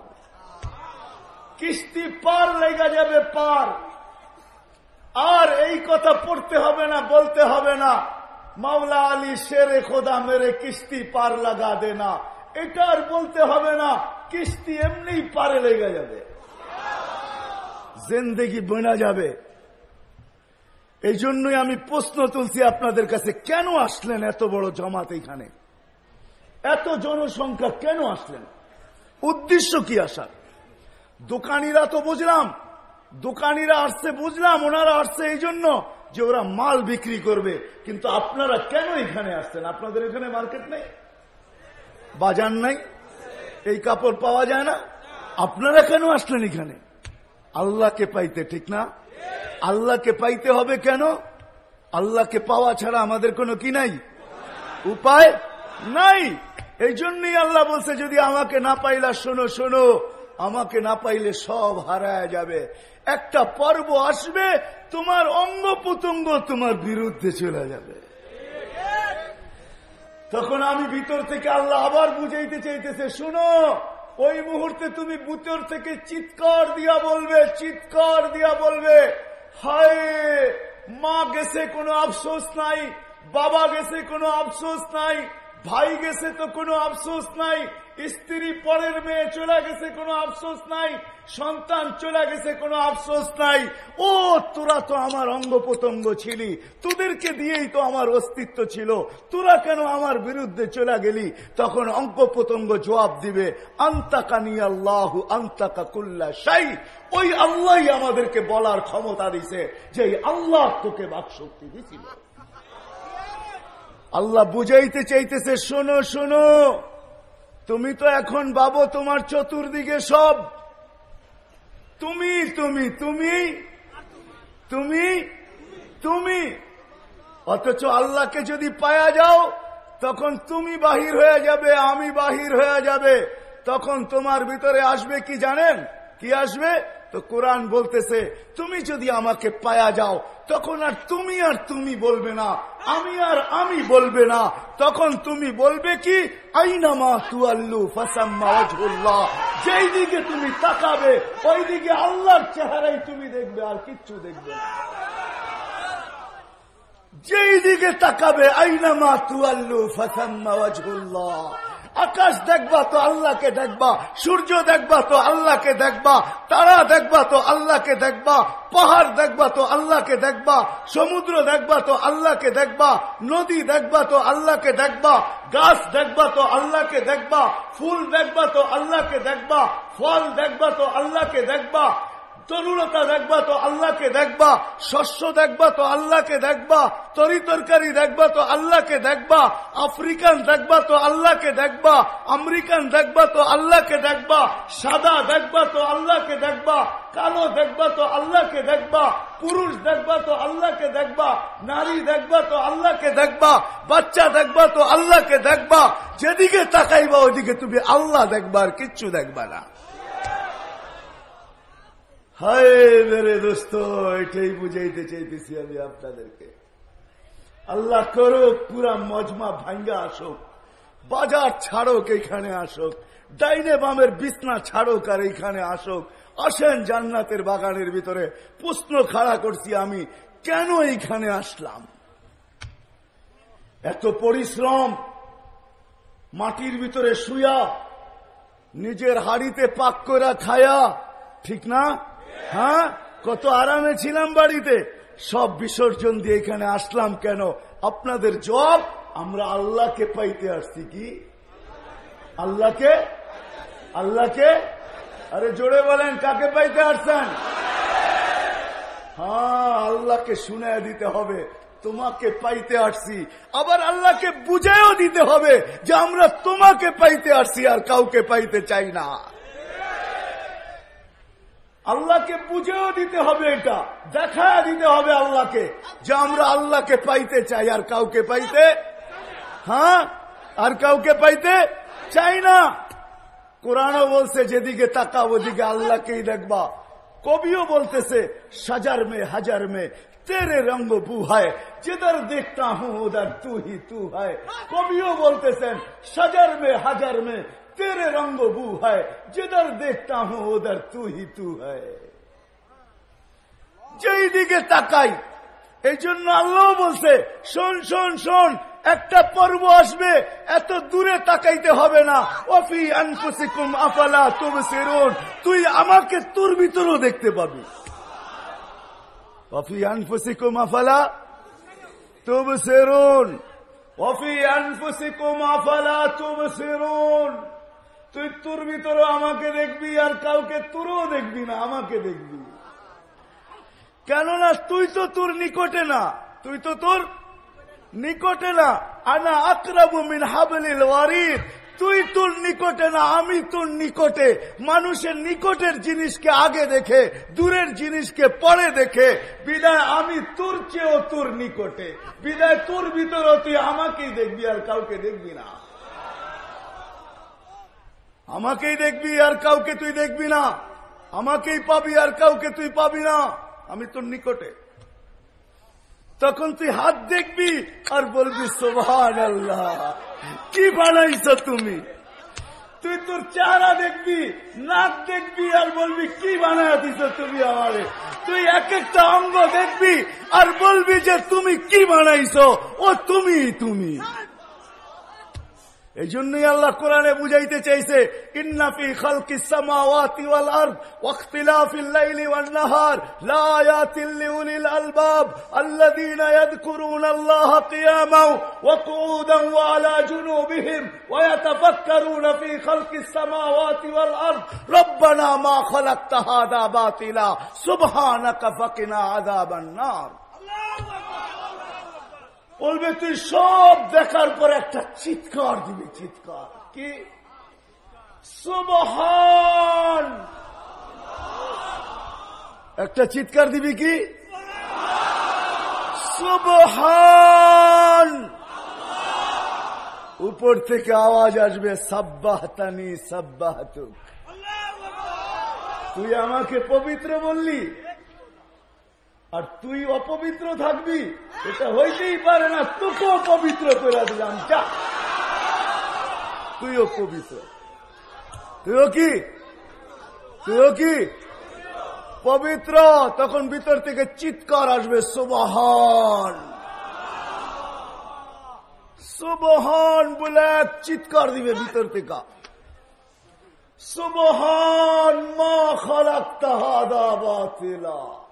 কিস্তি পার লেগা যাবে পার। আর এই কথা পড়তে হবে না, বলতে হবে না। মাওলা আলী শেরে খোদা মেরে কিস্তি পার লাগা দে না। এটা আর বলতে হবে না, কিস্তি এমনি পারে লেগে যাবে। জেন্দেগি বোনা যাবে। এই জন্যই আমি প্রশ্ন তুলছি আপনাদের কাছে, কেন আসলেন এত বড় জমাত এখানে এত জনসংখ্যা কেন আসলেন? উদ্দেশ্য কি আসার? দোকানিরা তো বুঝলাম, দোকানিরা আসছে বুঝলাম, ওনারা আসছে এই জন্য। যে ওরা মাল বিক্রি করবে। কিন্তু আপনারা কেন এখানে আসছেন? আপনাদের এখানে মার্কেট নেই? বাজার নাই? এই কাপড় পাওয়া যায় না? আপনারা কেন আসলেন এখানে? আল্লাহকে পাইতে ঠিক না? আল্লাহকে পাইতে হবে কেন? আল্লাহকে পাওয়া ছাড়া আমাদের কোনো কি নাই? উপায় নাই। এই জন্যই আল্লাহ বলছে, যদি আমাকে না পাইলা, শোনো শোনো, আমাকে না পাইলে সব হারায় যাবে। একটা পর্ব আসবে, তোমার অঙ্গ প্রত্যঙ্গ তোমার বিরুদ্ধে চলে যাবে। তখন আমি ভিতর থেকে আল্লাহ আবার বুঝাইতে চাইতেছে, শুনো, ওই মুহূর্তে তুমি ভিতর থেকে চিৎকার দিয়া বলবে, চিৎকার দিয়া বলবে, হায়, মা গেছে, কোনো আফসোস নাই, বাবা গেছে, কোনো আফসোস নাই, ভাই গেছে তো কোনো আফসোস নাই স্ত্রী পরের মেয়ে চলে গেছে, কোনো আফসোস নাই। সন্তান চলে গেছে, কোনো আফসোস নাই। ও, তোরা তো আমার অঙ্গ প্রত্যঙ্গ ছিলি। তোদেরকে দিয়েই তো আমার অস্তিত্ব ছিল। তোরা কেন আমার বিরুদ্ধে চলে গেলি? তখন অঙ্গ প্রত্যঙ্গ জবাব দিবে আন্তাকানি আল্লাহ আন্তাকা কুল্লা সাই ওই আল্লাহ আমাদেরকে বলার ক্ষমতা দিছে যে আল্লাহ তোকে বাকশক্তি দিছিল। আল্লাহ বুঝাইতে চাইতেছে, শোনো শোনো। তুমি তো এখন বাবু তোমার চতুর্দিকে সব। তুমি তুমি তুমি তুমি তুমি। অথচ আল্লাহকে যদি পায়া যাও, তখন তুমি বাহির হয়ে যাবে, আমি বাহির হয়ে যাবে। তখন তোমার ভিতরে আসবে কি জানেন? কি আসবে? তো কোরআন বলতেছে, তুমি যদি আমাকে পায়া যাও, তখন আর তুমি আর তুমি বলবে না। আমি আর আমি বলবে না। তখন তুমি বলবে কি? আইনামা তুয়াল্লু ফাসাম্মাউল্লাহ যেই দিকে তুমি তাকাবে, ওই দিকে আল্লাহর চেহারাই তুমি দেখবে, আর কিচ্ছু দেখবে যেই দিকে তাকাবে আইনামা তুয়াল্লু ফাসাম্মাউল্লাহ আকাশ দেখবা তো আল্লাহকে দেখবা, সূর্য দেখবা তো আল্লাহকে দেখবা, তারা দেখবা তো আল্লাহকে দেখবা, পাহাড় দেখবা তো আল্লাহকে দেখবা, সমুদ্র দেখবা তো আল্লাহকে দেখবা, নদী দেখবা তো আল্লাহকে দেখবা, গাছ দেখবা তো আল্লাহকে দেখবা, ফুল দেখবা তো আল্লাহকে দেখবা, ফল দেখবা তো আল্লাহকে দেখবা তরুণতা দেখবা তো আল্লাহকে দেখবা শস্য দেখবা তো আল্লাহকে দেখবা তরি তরকারি দেখবা তো আল্লাহকে দেখবা আফ্রিকান দেখবা তো আল্লাহকে দেখবা আমেরিকান দেখবা তো আল্লাহকে দেখবা সাদা দেখবা তো আল্লাহকে দেখবা কালো দেখবা তো আল্লাহকে দেখবা পুরুষ দেখবা তো আল্লাহকে দেখবা নারী দেখবা তো আল্লাহকে দেখবা বাচ্চা দেখবা তো আল্লাহকে দেখবা যেদিকে তাকাইবা ওইদিকে তুমি আল্লাহ দেখবা আর কিচ্ছু দেখবা না হায় মেরে দোস্ত, এটাই বুঝাইতে চাইতেছি আমি আপনাদেরকে। আল্লাহ করুক, পুরা মজমা ভাঙ্গা আসুক, বাজার ছাড়ুক এখানে আসুক, ডাইনে বামের বিছনা ছাড়ুক আর এইখানে আসুক, আসেন জান্নাতের বাগানের ভিতরে, প্রশ্ন খাড়া করছি আমি, কেন এইখানে আসলাম? এত পরিশ্রম, মাটির ভিতরে শুয়া, নিজের হাড়িতে পাক করে খায়া, ঠিক না? হ্যাঁ? কত আরামে ছিলাম বাড়িতে। সব বিসর্জন দিয়ে এখানে আসলাম কেন? আপনাদের জব, আমরা আল্লাহকে পাইতে আসছি কি? আল্লাহকে? আল্লাহকে? আরে জোরে বলেন, কাকে পাইতে আসছেন? হ্যাঁ আল্লাহকে শুনে দিতে হবে, তোমাকে পাইতে আসছি। আবার আল্লাহকে বুঝেও দিতে হবে যে আমরা তোমাকে পাইতে আসছি আর কাউকে পাইতে চাই না। আল্লাহকে বুঝেও দিতে হবে এটা, দেখা দিতে হবে আল্লাহকে যে আমরা আল্লাহকে পাইতে চাই, আর কাউকে পাইতে হ্যাঁ? আর কাউকে পাইতে চাই না। কোরআনও বলছে, যেদিকে তাকা ওদিকে আল্লাহকেই দেখবা। কবিও বলতেছে, সাজার মে, হাজার মে, তেরে বু বুহায় যেদার দেখতা হুঁ ওদার তুহি তু হায়। কবিও বলতেছেন, সাজার মে, হাজার মে तेरे रंग बू है जिधर देखता हूँ उधर तू ही तू है যেই দিকে তাকাই এই জন্য আল্লাহ বলছে শোন শোন শোন একটা পর্ব আসবে এত দূরে তাকাইতে হবে না অফি আনফুসিকুম আফালা তুবসিরুন তুই আমাকে তোর ভিতরেও দেখতে পাবি অফি আনফুসিকুম আফালা তুবসিরুন অফি আনফুসিকুম আফালা তুবসিরুন তুই তোর ভিতরে আমাকে দেখবি আর কাউকে তোরও দেখবি না, আমাকে দেখবি। কেননা তুই তো তোর নিকটে না, তুই তো তোর নিকটে না। আনা আক্রাবু মিন হাবলিল ওয়ারিদ, তুই তোর নিকটে না, আমি তোর নিকটে। মানুষের নিকটের জিনিসকে আগে দেখে, দূরের জিনিসকে পরে দেখে। বিদায়, আমি তোর চেয়েও তোর নিকটে। বিদায়, তোর ভিতরে তুই আমাকেই দেখবি আর কাউকে দেখবি না। আমাকেই দেখবি আর কাউকে তুই দেখবি না। আমাকেই পাবি আর কাউকে তুই পাবি না। আমি তোর নিকটে। তখন তুই হাত দেখবি আর বলবি সোভান আল্লাহ কি বানাইছ তুমি? তুই তোর চেহারা দেখবি, নাক দেখবি আর বলবি, কি বানায় দিছ তুমি আমারে? তুই এক একটা অঙ্গ দেখবি আর বলবি যে, তুমি কি বানাইছো? ও তুমি তুমি। এই জন্যই আল্লাহ কোরআনে বুঝাইতে চাইছে ইন্নাফি খালকি সামাওয়াতি ওয়াল আরদ ওয়াখতিলাফিল লাইলি ওয়ান নাহার, লা আয়াতিল লিউলিল আলবাব আল্লাযীনা ইয়াযকুরুনাল্লাহা কিয়ামান ওয়া কুউদান ওয়া আলা জুনুবিহিম ওয়া ইয়াতাফাক্কারুনা ফি খালকিস সামাওয়াতি ওয়াল আরদ, রব্বানা মা খালাকতা হাদা বাতিলা, সুবহানাকা ফাকিনা আযাবান নার। বলবে, তুই সব দেখার পর একটা চিৎকার দিবি, চিৎকার। কি? সুবহান! একটা চিৎকার দিবি কি? সুবহান! উপর থেকে আওয়াজ আসবে, সাব্বাহতানি, সাব্বাহতুক। তুই আমাকে পবিত্র বললি? আর তুই অপবিত্র থাকবি, এটা হইতেই পারে না, তোকেও পবিত্র করে দিলাম, যা। তুইও পবিত্র তুইও কি? তুইও কি? পবিত্র, তখন ভিতর থেকে চিৎকার আসবে, সুবহান। সুবহান বলে চিৎকার দিবে ভিতর থেকে। সুবহান মা খালাক্তা হাদা বাতিলা।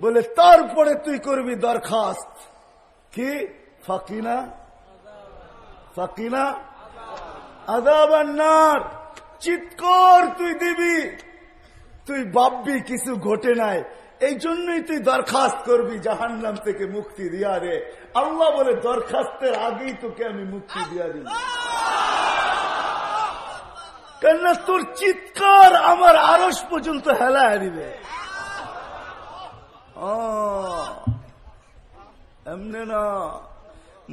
বলে, তারপরে তুই করবি দরখাস্ত। কি? ফাকিনা? ফাকিনা? আদাবান্নার চিৎকার তুই দিবি। তুই ভাববি কিছু ঘটে নাই। এই জন্যই তুই দরখাস্ত করবি জাহান্নাম থেকে মুক্তি দিয়া রে। আল্লাহ বলে, দরখাস্তের আগেই তোকে আমি মুক্তি দিয়া দিব। কেননা তোর চিৎকার আমার আরস পর্যন্ত হেলায় দিবে। এমনি না,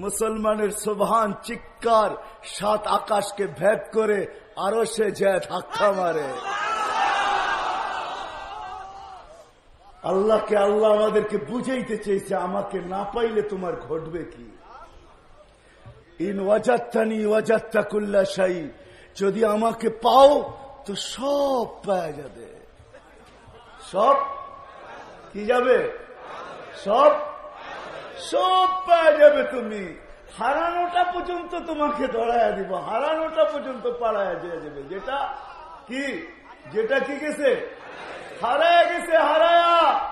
মুসলমানের সোভান চিৎকার সাত আকাশকে ভেদ করে আরও সে ধাক্কা মারে। আল্লাহকে আল্লাহ আমাদেরকে বুঝাইতে চেয়েছে, আমাকে না পাইলে তোমার ঘটবে কি? ইন ওয়াজাত্তানি ওয়াজাত্তা কুল্লা সাই যদি আমাকে পাও তো সব পাওয়া যাবে। সব কি যাবে? সব? সব পাওয়া যাবে তুমি। হারানোটা পর্যন্ত তোমাকে ধরাইয়া দিব। হারানোটা পর্যন্ত পাড়ায় দিয়ে যাবে যেটা কি? যেটা কি গেছে? হারায় গেছে, হারায়া।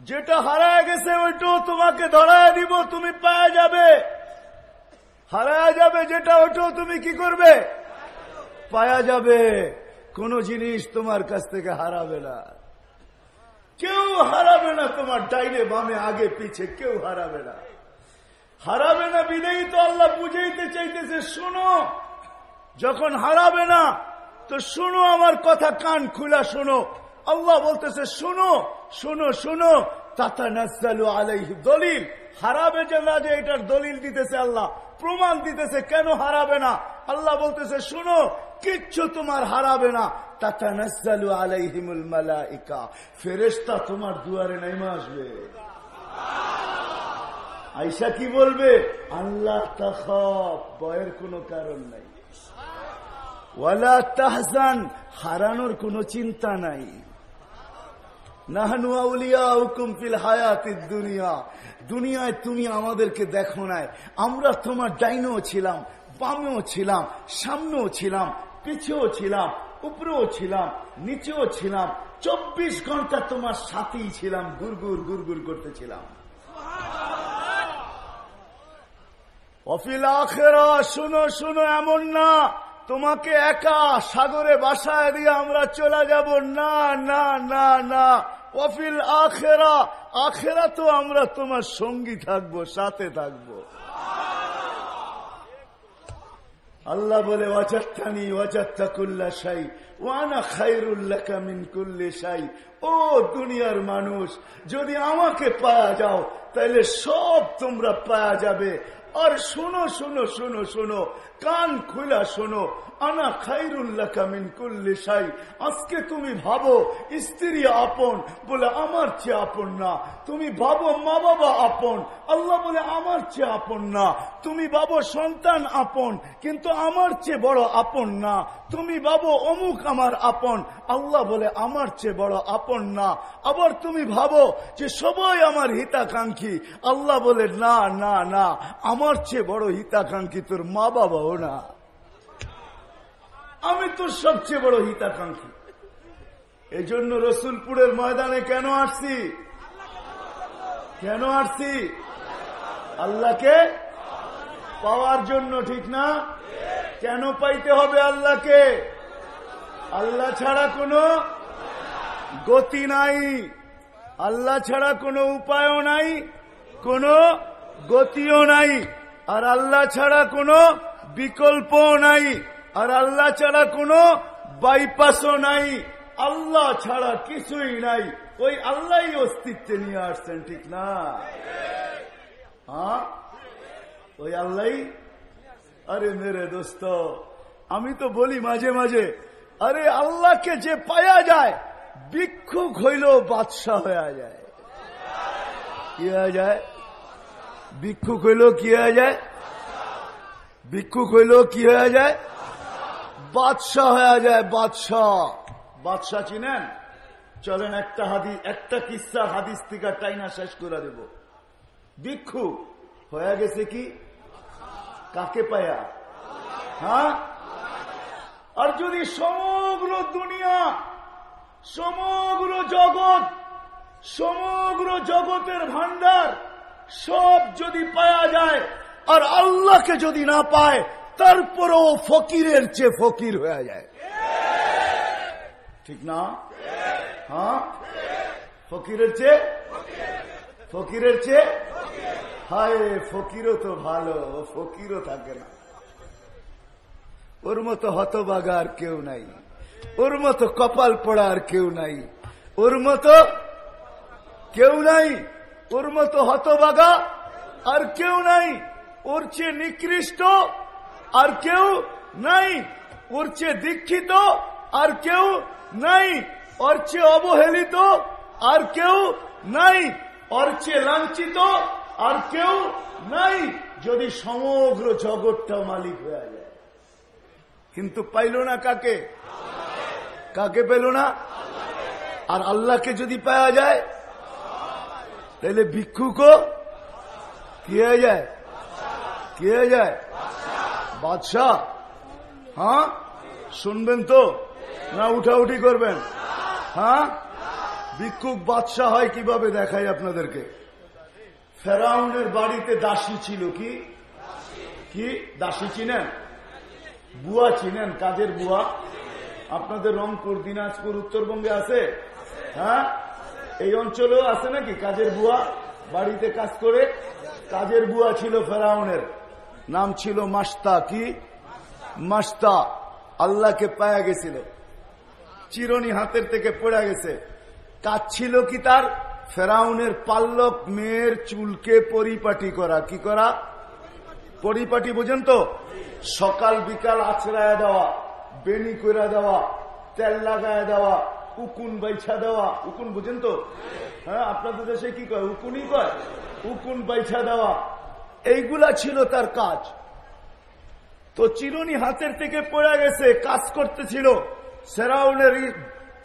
যেটা হারায় গেছে, ওইটাও তোমাকে ধরায় দিব। তুমি পাওয়া যাবে। হারায় যাবে যেটা ওটাও তুমি কি করবে? পাওয়া যাবে। কোন জিনিস তোমার কাছ থেকে হারাবে না। কেউ হারাবে না তোমার ডাইনে বামে, আগে, পিছে, কেউ হারাবে না। হারাবে না বিদায়ী তো আল্লাহ বুঝাইতে চাইতেছে, শোনো, যখন হারাবে না, তো শোনো আমার কথা কান খুলা, শোনো। আল্লাহ বলতেছে, শোনো শোনো শোনো তাতা নাসালু আলাইহি দলিল। হারাবে যে না যে এটার দলিল দিতেছে আল্লাহ, প্রমাণ দিতেছে কেন হারাবে না। আল্লাহ বলতেছে, শোনো, কিচ্ছু তোমার হারাবে না তাতা নাসালু আলাইহিমুল মালাইকা। ফেরেশতা তোমার দুয়ারে নাইমা আসবে। আইসা কি বলবে? আল্লাহ তখব বয়ের কোনো কারণ নাই। ওয়ালা তাহজান, হারানোর কোনো চিন্তা নাই। দুনিয়া। দুনিয়ায় তুমি আমাদেরকে দেখো নাই। আমরা তোমার ডাইনেও ছিলাম, বামেও ছিলাম, সামনেও ছিলাম, পিছেও ছিলাম। উপরেও ছিলাম, নিচেও ছিলাম, চব্বিশ ঘণ্টা তোমার সাথেই ছিলাম গুরগুর গুরগুর করতেছিলাম আখেরা, শুনো শুনো, এমন না, তোমাকে একা সাগরে বাসায় দিয়ে আমরা চলে যাব। না না না না, অফিল আখেরা আখেরা তো আমরা তোমার সঙ্গী থাকব, সাথে থাকব। আল্লাহ বলে, ওয়াজাত্তানি ওয়াজাত্তা কুল্লা সাই ওয়ানা খাইরুল্লাকা মিন কুল্লি সাই ও দুনিয়ার মানুষ, যদি আমাকে পাওয়া যাও তাহলে সব তোমরা পাওয়া যাবে। আর শোনো শোনো শোনো শোনো, কান খুলা শোনো, আনা খাইরুল্লাহ কামিন করলে সাই আজকে তুমি ভাবো, স্ত্রী আপন, বলে আমার চেয়ে আপন না, তুমি ভাবো মা বাবা আপন, আল্লাহ বলে আমার চেয়ে আপন না, তুমি ভাবো সন্তান আপন, কিন্তু আমার চেয়ে বড় আপন না তুমি ভাবো অমুক আমার আপন। আল্লাহ বলে, আমার চেয়ে বড় আপন না। আবার তুমি ভাবো যে, সবাই আমার হিতাকাঙ্ক্ষী। আল্লাহ বলে, না না না, আমার চেয়ে বড় হিতাকাঙ্ক্ষী তোর মা বাবাও না। আমি তোর সবচেয়ে বড় হিতাকাঙ্ক্ষী। এই জন্য রসুলপুরের ময়দানে কেন আসছি? কেন আসছি? আল্লাহকে পাওয়ার জন্য, ঠিক না? কেন পাইতে হবে আল্লাহকে? আল্লাহ ছাড়া কোনো গতি নাই। আল্লাহ ছাড়া কোনো উপায়ও নাই, কোনো গতিও নাই। আর আল্লাহ ছাড়া কোনো বিকল্পও নাই, আর আল্লাহ ছাড়া কোনো বাইপাসও নাই। আল্লাহ ছাড়া কিছুই নাই। ওই আল্লাহ অস্তিত্বে নিয়ে আসছেন, ঠিক না? হ্যাঁ? ওই আল্লাহ। আরে মেরে দোস্ত, আমি তো বলি মাঝে মাঝে, আরে আল্লাহকে যে পায়া যায়, ভিক্ষুক হইলেও বাদশাহ হয়ে যায়। কি হয়ে যায়? ভিক্ষুক হইলেও কি হয়ে যায়? ভিক্ষুক হইলেও কি হয়ে যায়? বাদশাহ হয়ে যায় বাদশাহ। বাদশাহ চিনেন? চলেন একটা হাদিস একটা কিসা হাদিস থেকে টাইনা শেষ করে দেব। ভিক্ষু হয়ে গেছে কি? কাকে পায়া? হ্যাঁ? আর যদি সমগ্র দুনিয়া, সমগ্র জগৎ, সমগ্র জগতের ভান্ডার সব যদি পায়া যায়, আর আল্লাহকে যদি না পায়, তারপরেও ফকিরের চেয়ে ফকির হয়ে যায়। ঠিক না? হ্যাঁ? ফকিরের চেয়ে? ফকিরের চেয়ে? হায়, ফকিরও তো ভালো, ফকিরও থাকে না। ওর মতো হতবাগা আর কেউ নাই। ওর মতো কপাল পড়া আর কেউ নাই। ওর মতো কেউ নাই। ওর মতো হতবাগা আর কেউ নাই। ওর চেয়ে নিকৃষ্ট আর কেউ নাই। ওর চেয়ে দীক্ষিত আর কেউ নাই। ওর চেয়ে অবহেলিত আর কেউ নাই। ওর চেয়ে লাঞ্ছিত আর কেউ নাই যদি সমগ্র জগৎটা মালিক হয়ে যায়। কিন্তু পাইল না কাকে? কাকে পেল না? আর আল্লাহকে যদি পাওয়া যায়, তাহলে ভিক্ষুকও কি হয়ে যায়? কি হয়ে যায়? বাদশাহ। হ্যাঁ? শুনবেন তো? না উঠাউঠি করবেন? হ্যাঁ? ভিক্ষুক বাদশাহ হয় কীভাবে দেখাই আপনাদেরকে? ফেরাউনের বাড়িতে দাসী ছিল কি? কি? দাসী চিনেন? বুয়া চিনেন? কাজের বুয়া? আপনাদের রংপুর, দিনাজপুর, উত্তরবঙ্গে আছে? হ্যাঁ? এই অঞ্চলেও আছে নাকি কাজের বুয়া? বাড়িতে কাজ করে কাজের বুয়া ছিল ফেরাউনের? নাম ছিল মাস্তা, কি? মাস্তা। আল্লাহকে পায়া গেছিল। চিরনি হাতের থেকে পড়ে গেছে। কাজ ছিল কি তার? ফেরাউনের পাল্লক মেয়ের চুলকে পরিপাটি করা। কি করা? পরিপাটি, বুঝেন তো? সকাল বিকাল আছড়ায় দেওয়া বেনি করে দেওয়া, তেল লাগায় দেওয়া, উকুন বাইছা দেওয়া। উকুন, বুঝেন তো? হ্যাঁ আপনাদের দেশে কি কয়? উকুনই কয়। উকুন বাইছা দেওয়া। এইগুলা ছিল তার কাজ। তো চিরুনি হাতের থেকে পড়ে গেছে, কাজ করতেছিল। সেরাউনের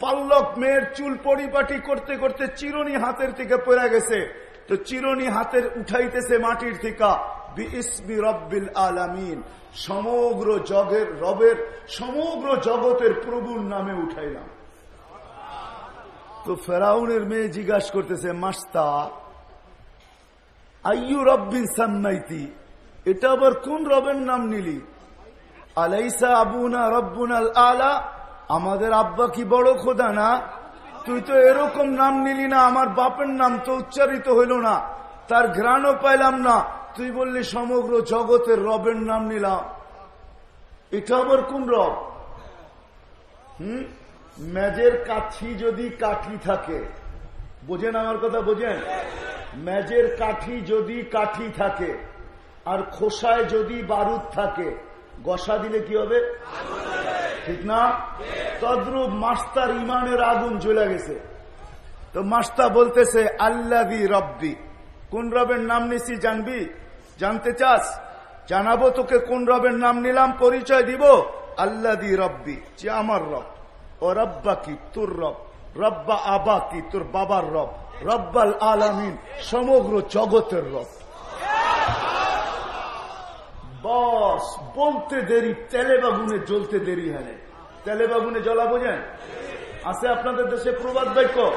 পাল্লক মেয়ের চুল পরিপাটি করতে করতে চিরুনি হাতের থেকে পড়ে গেছে। তো চিরুনি হাতের উঠাইতেছে মাটির থেকে। বিসমি রব্বিল আলামিন। সমগ্র জগের রবের, সমগ্র জগতের প্রভুর নামে উঠাইলাম। তো ফেরাউনের মেয়ে জিজ্ঞাসা করতেছে, মাস্তা, আইয়ু রব্বিন সান্নাইতি এটা আবার কোন রবের নাম নিলি? আলাইসা আবুনা রব্বুনাল আলা আমাদের আব্বা কি বড় খোদা না? তুই তো এরকম নাম নিলি না, আমার বাপের নাম তো উচ্চারিত হইল না। তার ঘ্রাণও পাইলাম না। তুই বললি সমগ্র জগতের রবের নাম নিলাম। এটা আবার কোন রব? হুম? মেজের কাঠি যদি কাঠি থাকে। বোঝেন আমার কথা, বোঝেন? মেজের কাঠি যদি কাঠি থাকে, আর খোসায় যদি বারুদ থাকে গসা দিলে কি হবে? ঠিক না? তদ্রুপ মাস্তার ইমানের আগুন চলে গেছে। তো মাস্তা বলতেছে আল্লাদি রব্বি। কোন রবের নাম নিছি জানবি? জানতে চাস? জানাব তোকে কোন রবের নাম নিলাম, পরিচয় দিব? আল্লাদি রব্বি, যে আমার রব। ও রব্বা কি? তোর রব। রব্বা আবা কি? তোর বাবার রব। রব্বাল আলামিন, সমগ্র জগতের রব। বস, বলতে দেরি তেলে বাগুনে জ্বলতে দেরি হয়। তেলে বাগুনে জ্বলা বোঝেন? আছে আপনাদের দেশে প্রবাদ বাক্য।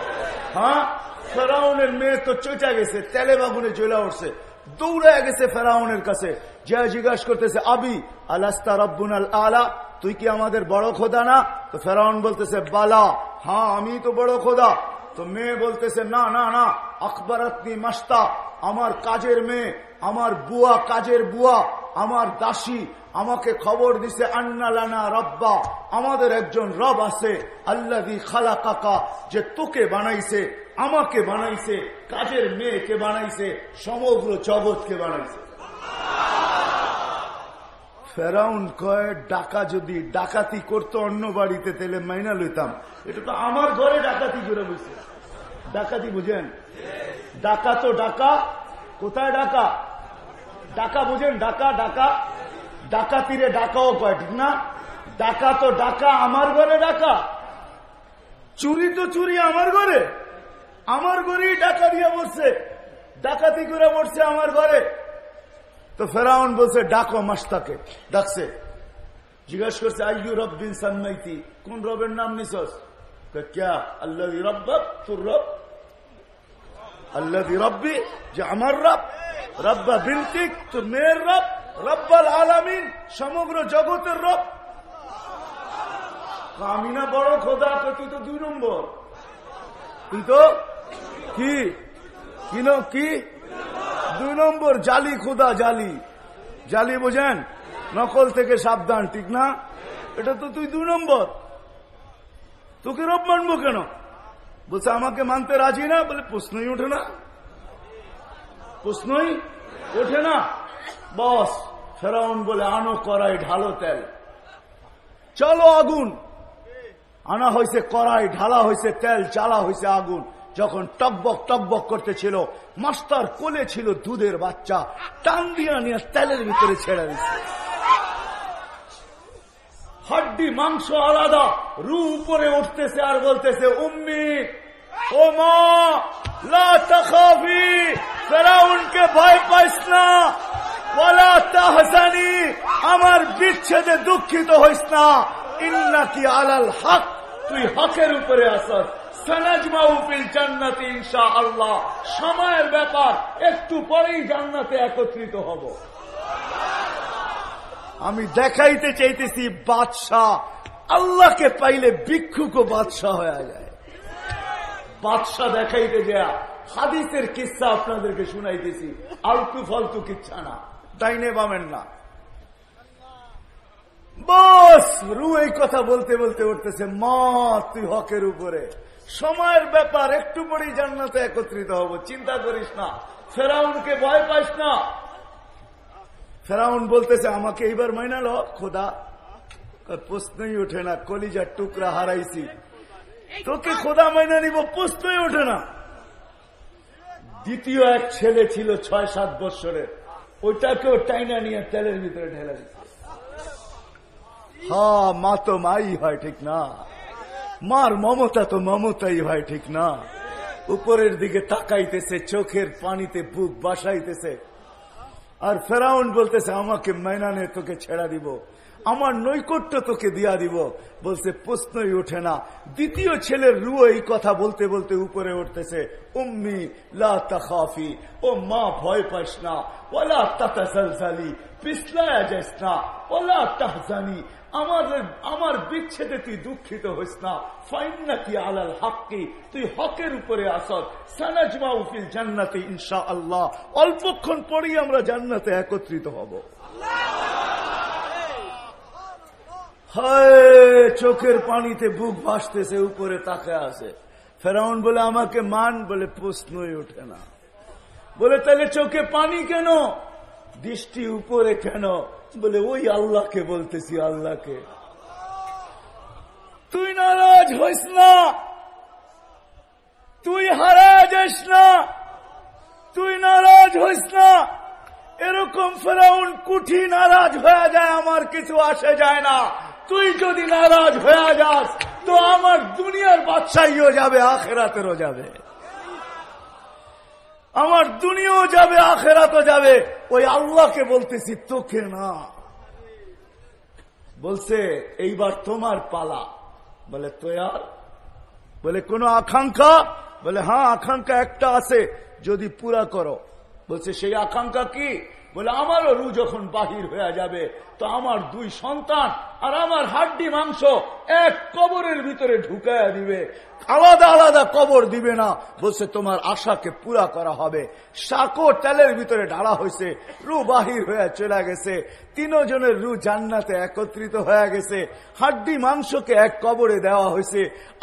হ্যাঁ? ফেরাউনের মেয়ে তো চৈচা গেছে তেলে বাগুনে জ্বলা উঠছে। দৌড়ে গেছে ফেরাউনের কাছে। যা জিজ্ঞাসা করতেছে, আবি, আলাস্তা রব্বুন আল? আলা তুই কি আমাদের বড় খোদা না? তো ফেরাউন বলতেছে, বালা। হ্যাঁ আমি তো বড় খোদা। তো মেয়ে বলতেছে, না না না। আকবরাতনি মাস্তা, আমার কাজের মেয়ে আমার বুয়া কাজের বুয়া, আমার দাসী, আমাকে খবর দিছে আন্নালানা রব্বা, আমাদের একজন রব আছে আল্লাদি খালা কাকা যে তোকে বানাইছে, আমাকে বানাইছে, কাজের মেয়েকে বানাইছে, সমগ্র জগৎকে বানাইছে। ফেরাউন কয়, ডাকা যদি ডাকাতি করতো অন্য বাড়িতে তেলে মাইনা লইতাম। এটা তো আমার ঘরে ডাকাতি করে বসে। ডাকাতি বুঝেন? ডাকা তো ডাকা, কোথায় ডাকা? ডাকা বুঝেন, ডাকা ডাকা। ডাকাতিরে ডাকাও কয়, ঠিক না? ডাকা তো ডাকা, আমার ঘরে ডাকা। চুরি তো চুরি, আমার ঘরে। আমার ঘরেই ডাকা দিয়ে বসছে। ডাকাতি করে বসছে আমার ঘরে। তো ফেরাউন বলছে, ডাকো মাস্তাকে। ডাকছে। জিজ্ঞাসা করছে, আইয়ু রব্বিন সান্নাইতি? কোন রবের নাম নিছস? ক্যা আল্লাহ রব্ব তোর রব। আল্লাহ রব্বি, যে আমার রব। রব্বা বিন্তিক তোর মেয়ের রব, রব্বাল আলামিন, সমগ্র জগতের রব। আমি না বড় খোদা, তো তুই তো দুই নম্বর। তুই তো কি? কি ন- কি? দুই নম্বর, জালি খোদা, জালি। জালি বোঝেন? নকল থেকে সাবধান, ঠিক না? এটা তো তুই দুই নম্বর। তোকে রব মানবো কেন? বলছে, আমাকে মানতে রাজি না? বলে, প্রশ্নই ওঠে না। প্রশ্নই ওঠে না। বস, ফেরাউন বলে, আনো করাই ঢালো তেল। চলো আগুন। আনা হয়েছে কড়াই, ঢালা হয়েছে তেল, জ্বালা হয়েছে আগুন। যখন টকবক টকবক করতেছিল, মাস্টার কোলে ছিল দুধের বাচ্চা, টান দিয়া নিয়ে তেলের ভিতরে ছেড়ে দিচ্ছে হাড্ডি, মাংস আলাদা রু উপরে উঠতেছে আর বলতেছে, উম্মি ও মা লা তাখাফি ফেরাউনকে ভয় পাইস না, ওয়ালা তাহজানি, আমার বিচ্ছেদে দুঃখিত হইস না। ইন্নাকি আলাল হক, তুই হকের উপরে আসস সময়ের ব্যাপার, একটু পরেই জান্নাতে একত্রিত হব। আমি দেখাইতে চাইতেছি, বাদশাহ, আল্লাহকে পাইলে ভিক্ষুকও বাদশাহ হয়ে যায়। বাদশাহ দেখাইতে যা হাদিসের কিচ্ছা আপনাদেরকে শুনাইতেছি। আলতু ফালতু কিচ্ছা না। ডাইনে বামেন না। বস, রু এই কথা বলতে বলতে উঠতেছে, মা, তুই হকের উপরে। সময়ের ব্যাপার, একটু পরেই জান্নাতে একত্রিত হব। চিন্তা করিস না। ফেরাউনকে ভয় পাইস না। ফেরাউন বলতেছে, আমাকে এইবার মাইনালো খোদা। প্রশ্নই ওঠে না, কলিজার টুকরা হারাইছি। তোকে খোদা মাইনা নিব, প্রশ্নই ওঠে না। দ্বিতীয় এক ছেলে ছিল ছয় সাত বৎসরের। ওইটাকেও টাইনা নিয়ে তেলের ভিতরে ঢেলে হা, মা তো মাই হয়, ঠিক না? মার মমতা তো মমতাই হয়, ঠিক না? উপরের দিকে তাকাইতেছে, চোখের পানিতে বুক বাসাইতেছে। আর ফেরাউন বলতেছে, আমাকে মাইনানে তোকে ছেড়া দিব। আমার নৈকট্য তোকে দিয়া দিব। বলছে, প্রশ্নই ওঠে না। দ্বিতীয় ছেলের রুও এই কথা বলতে বলতে উপরে উঠতেছে, উম্মি লাফি ও মা, ভয় পাইস না ওলা তাতাসালসালি, পিছলায়া যাইস না ওলা তাহজানি, আমার আমার বিচ্ছেদে তুই দুঃখিত হইস না ফাইন নাকি আলাল হাক্কি, তুই হকের উপরে আসত সানাজমা উফিল জান্নাতে ইনশা আল্লাহ অল্পক্ষণ পরেই আমরা জান্নাতে একত্রিত হব হায় চোখের পানিতে বুক ভাসতেছে, উপরে তাকে আছে। ফেরাউন বলে, আমাকে মান বলে প্রশ্নই ওঠে না। বলে, তাহলে চোখে পানি কেন? দৃষ্টি উপরে কেন? বলে, ওই আল্লাহকে বলতেছি, আল্লাহকে। তুই নারাজ হইস না। তুই হারা যাস না। তুই নারাজ হইস না। এরকম ফেরাউন কুঠি নারাজ হয়ে যায়, আমার কিছু আসে যায় না। তুই যদি নারাজ হয়ে যাস, তো আমার দুনিয়ার বাদশাহীও যাবে, আখেরাতেরও যাবে। আমার দুনিয়াও যাবে, আখেরাতও যাবে। ওই আল্লাহকে বলতেছি, তোকে না। বলছে, এইবার তোমার পালা। বলে তোয়ার বলে, কোন আকাঙ্ক্ষা? বলে হ্যাঁ আকাঙ্ক্ষা একটা আছে, যদি পুরা করো। বলছে, সেই আকাঙ্ক্ষা কি? বলে, আমারও রু যখন বাহির হয়ে যাবে, তো আমার দুই সন্তান আর আমার হাড্ডি মাংস এক কবরের ভিতরে ঢুকাইয়া দিবে। আলাদা আলাদা কবর দিবে না। বলছে, তোমার আশাকে পুরা করা হবে। সাকো তেলের ভিতরে ঢালা হয়েছে রু বাহির হয়ে চলে গেছে। তিনজনের রু জান্নাতে একত্রিত হয়ে গেছে। হাড্ডি মাংসকে এক কবরে দেওয়া হয়েছে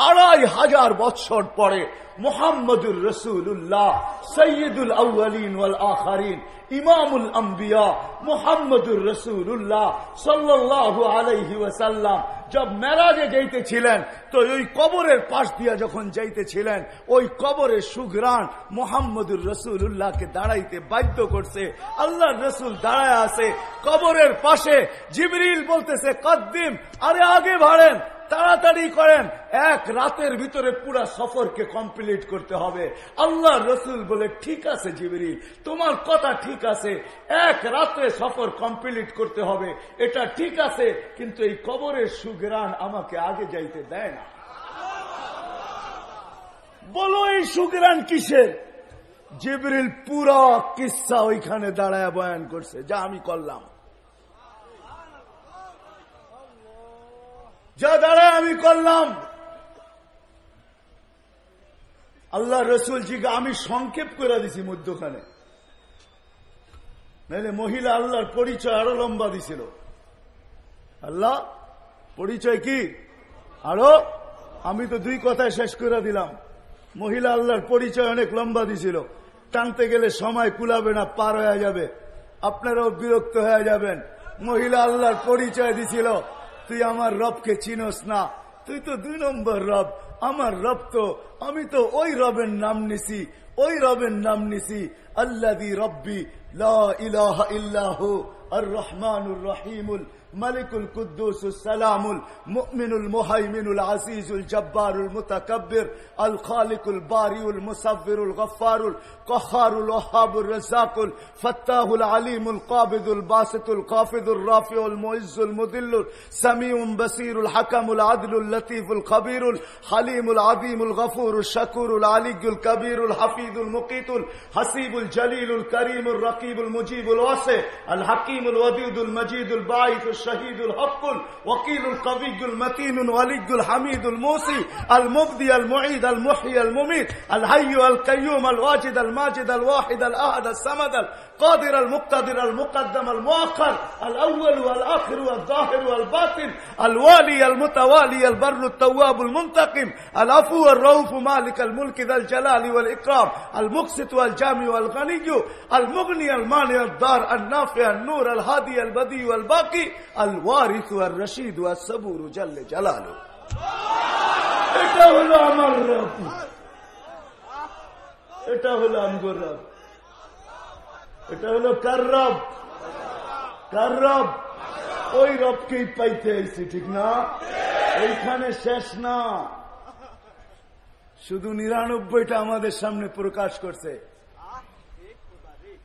আড়াই হাজার বৎসর পরে মোহাম্মদুর রসুল্লাহ সৈয়দুল আউ্লিন আখারিন, ইমামুল আম্বিয়া মোহাম্মদুর রসুল্লাহ সাল্লাহ আলাইহি ওয়াসাল্লাম। জব মেরাজে যাইতেছিলেন, তো ওই কবরের পাশ দিয়া যখন যাইতেছিলেন, ওই কবরের সুঘরান মোহাম্মদুর রসুল্লাহকে দাঁড়াইতে বাধ্য করছে। আল্লাহ রসুল দাঁড়ায় আছে, কবরের পাশে জিবরিল বলতেছে, কদ্দিম, আরে আগে ভাড়েন তাড়াতাড়ি করেন। এক রাতের ভিতরে পুরা সফরকে কমপ্লিট করতে হবে। আল্লাহ রসুল বলে, ঠিক আছে জিবরিল, তোমার কথা ঠিক আছে। এক রাতে সফর কমপ্লিট করতে হবে। এটা ঠিক আছে, কিন্তু এই কবরের সুগ্রান আমাকে আগে যাইতে দেয় না। বলো, এই সুগ্রান কিসের? জিবরিল পুরা কিসা ওইখানে দাঁড়ায় বয়ান করছে। যা আমি করলাম। যা দাঁড়ায় আমি করলাম। আল্লাহ রসুল জিকে আমি সংক্ষেপ করে দিছি মধ্যখানে। নাহলে মহিলা আল্লাহর পরিচয় আরও লম্বা দিছিল। আল্লাহ, পরিচয় কি? আরও? আমি তো দুই কথায় শেষ করে দিলাম। মহিলা আল্লাহর পরিচয় অনেক লম্বা দিছিল। টানতে গেলে সময় কুলাবে না, পার হয়ে যাবে। আপনারাও বিরক্ত হয়ে যাবেন। মহিলা আল্লাহর পরিচয় দিছিল। তুই আমার রবকে চিনস না। তুই তো দুই নম্বর রব। আমার রব তো, আমি তো ওই রবের নাম নিছি, ওই রবের নাম নিছি। আল্লাহ রব্বি লাহ ইহ আর রহমানুর রহিমুল। ملك القدوس السلام المؤمن المهيمن العزيز الجبار المتكبر الخالق الباري المصور الغفار القهار الوهاب الرزاق الفتاه العليم القابض الباسط القافض الرافع المعز المذل السميع بصير الحكم العدل اللطيف الخبير الحليم العظيم الغفور الشكور العلي الكبير الحفيظ المقيت الحسيب الجليل الكريم الرقيب المجيب الواسع الحكيم الودود المجيد الباعث الشهيد الحق الوكيل القوي المتين الولي الحميد الموصي المبدي المعيد المحيي المميت الحي القيوم الواجد الماجد الواحد الأحد الصمد القادر المقتدر المقدم المؤخر الاول والاخر والظاهر والباطن الوالي المتوالي البر التواب المنتقم العفو الرؤوف مالك الملك ذا الجلال والاكرام المقسط والجامع والغني المغني المانع الدار النافع النور الهادي البديع والباقي الوارث والرشيد والصبور جل جلاله এটা হলো আমার রব এটা হলো আমগর রব এটা হলো কার রব? কার রব? ওই রবকেই পাইতে আইছি, ঠিক না? ওইখানে শেষ না। শুধু নিরানব্বইটা আমাদের সামনে প্রকাশ করছে।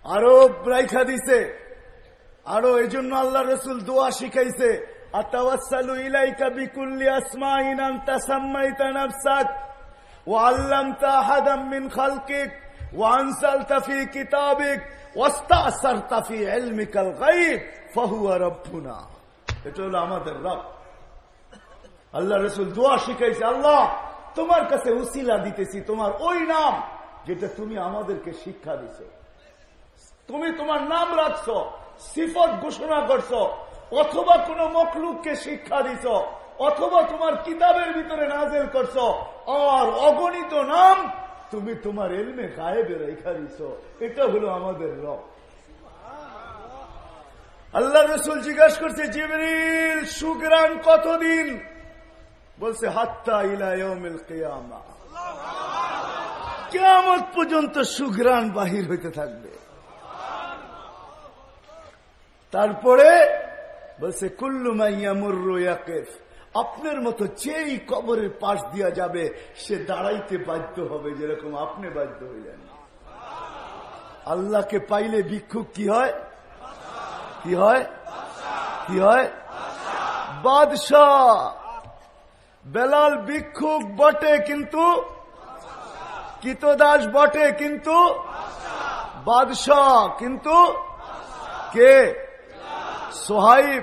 আরও রাইখা দিছে। আরও এই জন্য আল্লাহ রসুল দোয়া শিখাইছে। আল্লাহ তোমার কাছে উসিলা দিতেছি, তোমার ওই নাম যেটা তুমি আমাদেরকে শিক্ষা দিছ। তুমি তোমার নাম রাখছ, সিফত ঘোষণা করছ, অথবা কোন মকলুককে শিক্ষা দিছ, অথবা তোমার কিতাবের ভিতরে নাজেল করছ, আর অগণিত নাম তুমি তোমার এলমে গায়েবে রেখা দিছ। এটা হলো আমাদের রব। আল্লাহ রসুল জিজ্ঞাসা করছে, জিবরিল সুগ্রান কতদিন? বলছে, হাত্তা ইলায়মিল কেয়ামা। কেয়ামত পর্যন্ত সুগ্রান বাহির হইতে থাকবে। তারপরে বলছে, কুল্লু মাইয়া মুর্রু ইয়াকেফ। আপনার মতো যেই কবরের পাশ দিয়া যাবে, সে দাঁড়াইতে বাধ্য হবে যেরকম আপনি বাধ্য হইলেন। আল্লাহকে পাইলে ভিক্ষুক কি হয়? কি হয়? কি হয়? বাদশাহ। বেলাল ভিক্ষুক বটে কিন্তু, কিতদাস বটে কিন্তু, বাদশাহ কিন্তু কে? সোহাইব,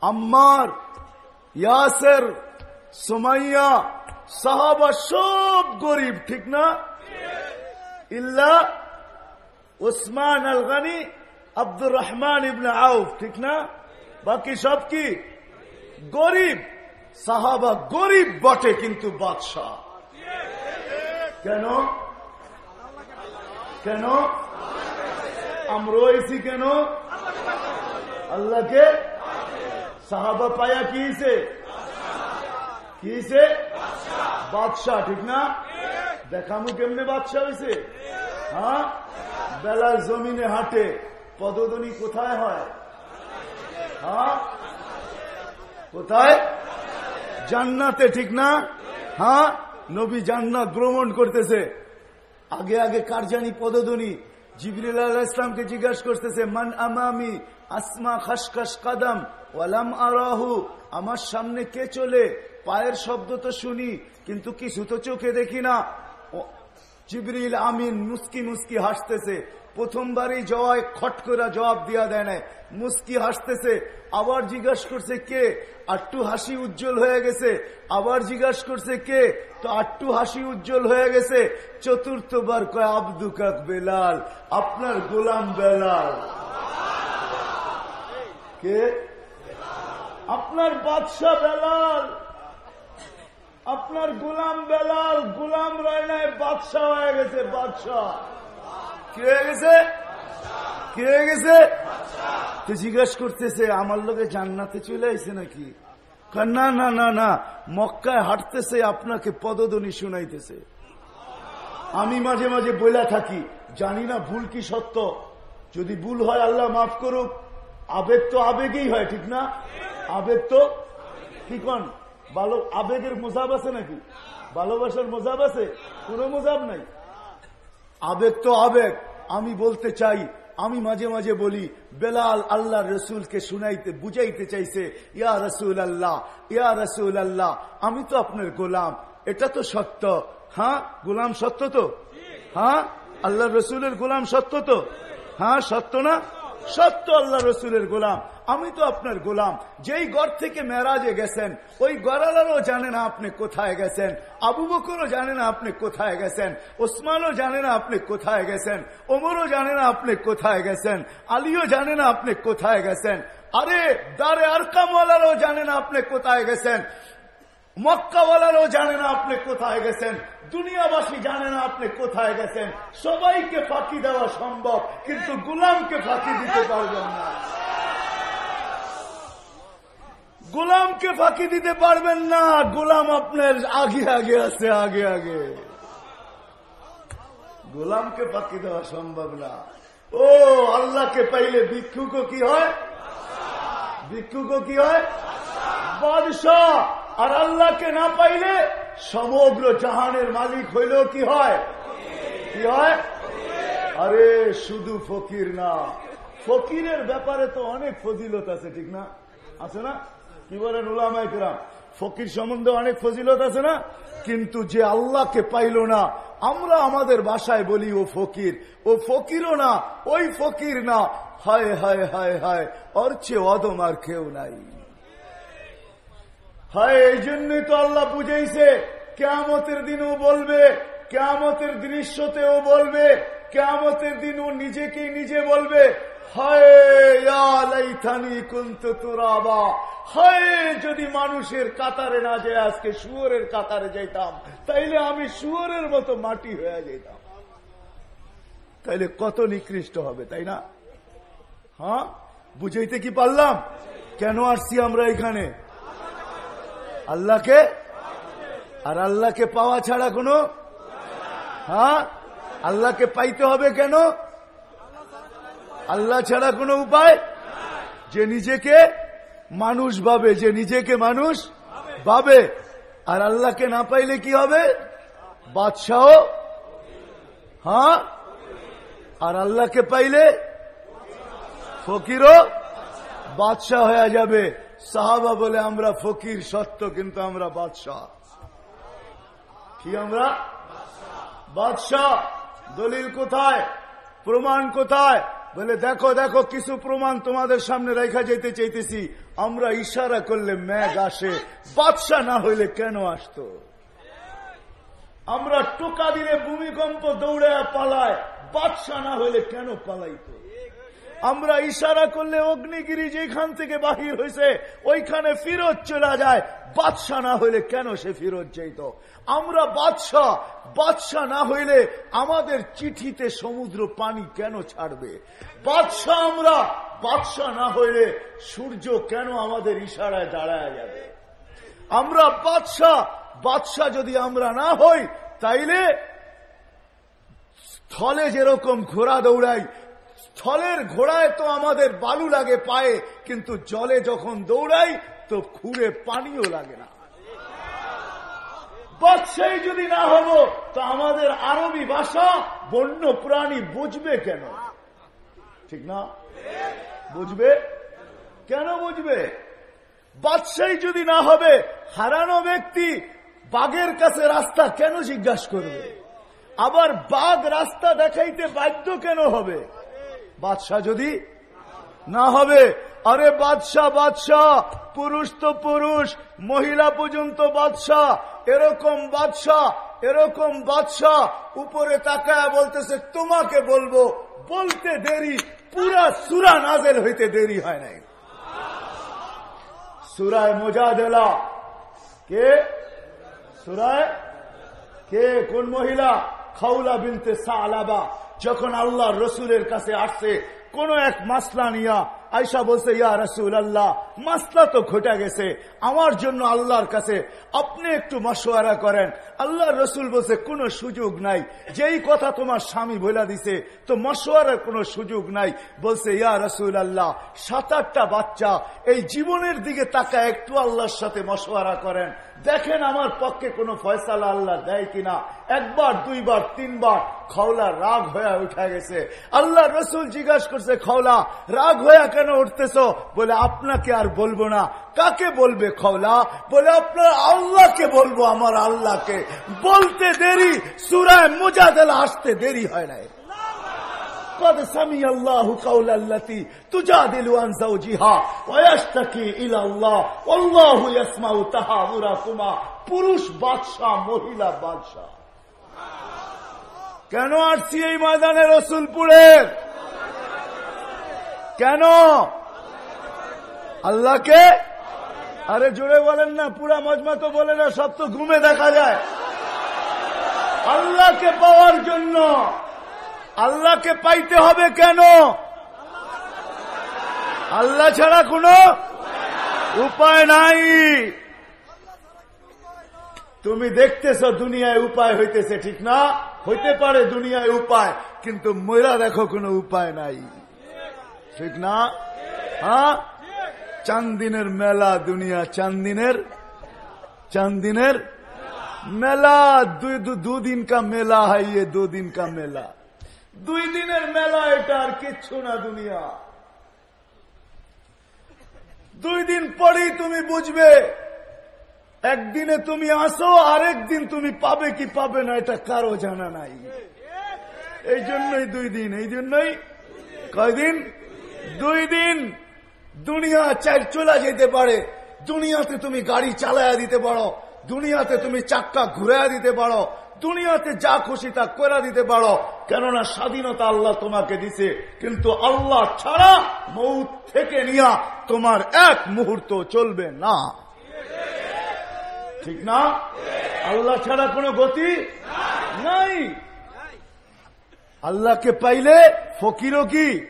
আম্মার। ইয়াসের, সুমাইয়া, সাহাবা সব গরিব, ঠিক না? ইল্লা উসমান আল গানি আব্দুর রহমান ইবনে আউফ, ঠিক না? বাকি সব কি? গরিব। সাহাবা গরিব বটে, কিন্তু বাদশাহ। কেন? কেন? আমরা রয়েছি কেন? আল্লাহকে? সাহাবা পায়া কি হয়েছে কি বাদশাহ, ঠিক না? দেখামু কেমনে বাদশাহ হয়েছে হ্যাঁ? বেলার জমিনে হাঁটে, পদধ্বনি কোথায় হয়? হ্যাঁ? কোথায়? জান্নাতে, ঠিক না? হ্যাঁ? নবী জান্নাত ভ্রমণ করতেছে। আগে আগে কার জানি পদধ্বনি? জিবরিল ইসলামকে জিজ্ঞাসা করতেছে, মান আমামি আসমা খাসখাস কাদাম, ওয়ালাম আরাহু, আমার সামনে কে চলে? পায়ের শব্দ তো শুনি, কিন্তু কিছু তো চোখে দেখি না। জিবরিল আমিন মুস্কি মুস্কি হাসতেছে। প্রথমবারই জয় খট করে জবাব দিয়া দেয় নাই। মুস্কি হাসতেছে, আবার জিজ্ঞাসা করছে কে? আট্টু হাসি উজ্জ্বল হয়ে গেছে। আবার জিজ্ঞাসা করছে কে? তো আট্টু হাসি উজ্জ্বল হয়ে গেছে। চতুর্থবার কয় আব্দু কাক বেলাল আপনার গোলাম বেলাল। কে? আপনার বাদশাহ বেলাল। আপনার গোলাম বেলাল, গোলাম রয় নাই বাদশাহ হয়ে গেছে, বাদশাহ। কি হয়ে গেছে? কি হয়ে গেছে? তো জিজ্ঞেস করতেছে, আমার লোকে জান্নাতে চলে আইছে নাকি? না না না না, মক্কায় হাঁটতেছে, আপনাকে পদধ্বনি শুনাইতেছে। আমি মাঝে মাঝে বইলা থাকি, জানি না ভুল কি সত্য। যদি ভুল হয় আল্লাহ মাফ করুক। আবেগ তো আবেগেই হয়, ঠিক না? আবেগ তো কি কন? ভালো আবেগের মোজাব আছে নাকি? ভালোবাসার মোজাব আছে? কোনো মোজাব নাই। আবেগ তো আবেগ। আমি বলতে চাই, আমি মাঝে মাঝে বলি, বেলাল আল্লাহ রসুলকে শুনাইতে, বুঝাইতে চাইছে, ইয়া রসুল আল্লাহ, ইয়া রসুল আল্লাহ, আমি তো আপনার গোলাম। এটা তো সত্য। হ্যাঁ? গোলাম সত্য তো? হ্যাঁ? আল্লাহ রসুলের গোলাম সত্য তো? হ্যাঁ? সত্য না? সত্য আল্লাহ রসুলের গোলাম। আমি তো আপনার গোলাম। যেই ঘর থেকে মেরাজে গেছেন, ওই গরালারও জানে না আপনি কোথায় গেছেন। আবু বকরও জানে না আপনি কোথায় গেছেন। ওসমানও জানে না আপনি কোথায় গেছেন। ওমরও জানে না আপনি কোথায় গেছেন। আলীও জানে না আপনি কোথায় গেছেন। আরে দারে আরকামওয়ালারও জানে না আপনি কোথায় গেছেন। মক্কাওয়ালারও জানে না আপনি কোথায় গেছেন। দুনিয়াবাসী জানে না আপনি কোথায় গেছেন। সবাইকে ফাঁকি দেওয়া সম্ভব, কিন্তু গুলামকে ফাঁকি দিতে পারবেন না। গোলামকে ফাঁকি দিতে পারবেন না। গোলাম আপনার আগে আগে আছে, আগে আগে। গোলামকে ফাঁকি দেওয়া সম্ভব না। ও, আল্লাহকে পাইলে ভিক্ষুকও কি হয়? ভিক্ষুকও কি হয়? বাদশাহ! আর আল্লাহকে না পাইলে সমগ্র জাহানের মালিক হইলেও কি হয়? কি হয়? আরে, শুধু ফকির না। ফকিরের ব্যাপারে তো অনেক ফজিলত আছে, ঠিক না? আছে না? কি বলেন উলামায় কেরাম? ফকির সম্বন্ধে অনেক ফজিলত আছে না? কিন্তু যে আল্লাহকে পাইল না, আমরা আমাদের বাসায় বলি, ও ফকির, ও ফকিরও না, ওই ফকির না। হায় হায় হায় হায় অর্চে অদম আর কেউ নাই। হায়, এই জন্যই তো আল্লাহ বুঝেইছে, কেয়ামতের দিনও বলবে, কেয়ামতের দৃশ্যতেও বলবে, কেয়ামতের দিন ও নিজেকেই নিজে বলবে যদি মানুষের কাতারে না যায়, আজকে শুয়োরের কাতারে যেতাম তাইলে আমি শুয়োরের মতো মাটি হয়ে যেতাম তাইলে কত নিকৃষ্ট হবে, তাই না? হ্যাঁ? বুঝাইতে কি পারলাম? কেন আসছি আমরা এখানে? আল্লাহকে? আর আল্লাহকে পাওয়া ছাড়া কোনো? হ্যাঁ? আল্লাহকে পাইতে হবে কেন? আল্লাহ ছাড়া কোনো উপায়? যে নিজেকে মানুষ ভাবে, যে নিজেকে মানুষ ভাবে। আর আল্লাহকে না পাইলে কি হবে? বাদশাহ? হ্যাঁ? আর আল্লাহকে পাইলে ফকিরও বাদশাহ হয়ে যাবে। সাহাবা বলে, আমরা ফকির, সত্য, কিন্তু আমরা বাদশাহ। কি আমরা? বাদশাহ। দলিল কোথায়? প্রমাণ কোথায়? বলে, দেখো দেখো, কিছু প্রমাণ তোমাদের সামনে রেখা যেতে চাইতেছি। আমরা ইশারা করলে ম্যাগ আসে, বাদশাহ না হইলে কেন আসতো? আমরা টোকা দিলে ভূমিকম্প দৌড়ে পালায়, বাদশাহ না হইলে কেন পালাইতো? আমরা ইশারা করলে অগ্নিগিরি যেখান থেকে বাহির হয়েছে ওইখানে ফিরত চলে যায়। বাদশাহ না হইলে কেন সে ফিরত যাইত? আমরা বাদশাহ বাদশাহ না হইলে আমাদের চিঠিতে সমুদ্র পানি কেন ছাড়বে? বাদশাহ আমরা, বাদশাহ না হইলে সূর্য কেন আমাদের ইশারায় দাঁড়ায় যাবে? আমরা বাদশাহ বাদশাহ যদি আমরা না হই, তাইলে স্থলে যেরকম ঘোড়া দৌড়াই স্থলের ঘোড়ায় তো আমাদের বালু লাগে পায়ে, কিন্তু জলে যখন দৌড়াই, তো খুঁড়ে পানিও লাগে না। বাদশাহী যদি না হব, তো আমাদের আরবি ভাষা বন্য প্রাণী বুঝবে কেন? ঠিক না? বুঝবে? কেন বুঝবে? বাদশাহী যদি না হবে, হারানো ব্যক্তি বাঘের কাছে রাস্তা কেন জিজ্ঞাসা করবে? আবার বাঘ রাস্তা দেখাইতে বাধ্য কেন হবে? বাদশাহ যদি না হবে, আরে বাদশাহ বাদশাহ, পুরুষ তো পুরুষ, মহিলা পর্যন্ত বাদশাহ, এরকম বাদশাহ এরকম বাদশাহ, উপরে তাকায় বলতেছে, তোমাকে বলব, বলতে দেরি, পুরা সুরা নাজেল হইতে দেরি হয় নাই। সুরায় মোজা দেলা কে? সুরায়? কে? কোন মহিলা? খাউলা বিনতে সালাবা। যখন আল্লাহ রসুলের কাছে আসছে কোন এক মাসলা নিয়া আয়সা বলছে, ইয়া রসুল আল্লাহ মাসলা তো ঘটে গেছে। আমার জন্য আল্লাহর কাছে আপনি একটু মশওয়ারা করেন। আল্লাহ রসুল বলছে, কোনো সুযোগ নাই। যেই কথা তোমার স্বামী বলে দিছে, তো মশওয়ারার কোনো সুযোগ নাই। বলছে, ইয়া রসুল আল্লাহ সাত আটটা বাচ্চা, এই জীবনের দিকে তাকা একটু আল্লাহর সাথে মশওয়ারা করেন। দেখেন আমার পক্ষে কোনো ফয়সালা আল্লাহ দেয় কিনা। একবার, দুইবার, তিনবার খওলা রাগ হয়ে উঠে গেছে। আল্লাহ রসুল জিজ্ঞাসা করছে, খওলা, রাগ হয়ে কেন উঠতেছ বলে আপনাকে আর বলবো না কাকে বলবে খওলা বলে আপনার আল্লাহকে বলবো আমার আল্লাহকে বলতে দেরি সুরায় মুজাদেলা আসতে দেরি হয় নাই قد سمع الله قول التي تجادل عن زوجها ويشتكي الى الله والله يسمع تحاوركما পুরুষ বাদশাহ মহিলা বাদশাহ কেন আসছি এই ময়দানে রসুলপুরের কেন? আল্লাহকে? আরে জোরে বলেন না, পুরা মজমা তো বলে না, সব তো ঘুমে দেখা যায়। আল্লাহকে পাওয়ার জন্য। আল্লাহকে পাইতে হবে কেন? আল্লাহ ছাড়া কোনো উপায় নাই। তুমি দেখতেছ দুনিয়ায় উপায় হইতেছে, ঠিক না? হইতে পারে দুনিয়ায় উপায়, কিন্তু ময়রা দেখো কোনো উপায় নাই। ঠিক না? হ্যাঁ? চান্দিনের মেলা দুনিয়া, চান্দিনের চান্দিনের মেলা। দুই দুদিন কা মেলা হাই এ দুদিন কা মেলা। দুই দিনের মেলা এটা আর কিচ্ছু না দুনিয়া। দুই দিন পরেই তুমি বুঝবে, একদিনে তুমি আসো, আরেক দিন তুমি পাবে কি পাবে না, এটা কারও জানা নাই। এই জন্যই দুই দিন, এই জন্যই কয়দিন? দুই দিন দুনিয়া চাই চলে যেতে পারে। দুনিয়াতে তুমি গাড়ি চালায়া দিতে পারো। দুনিয়াতে তুমি চাক্কা ঘুরাইয়া দিতে পারো। দুনিয়াতে যা খুশি তা করে দিতে পারো। কেননা স্বাধীনতা আল্লাহ তোমাকে দিছে। কিন্তু আল্লাহ ছাড়া মৌত থেকে নিয়া তোমার এক মুহূর্ত চলবে না। ঠিক না? আল্লাহ ছাড়া কোনো গতি নাই। আল্লাহকে পাইলে ফকিরও কি?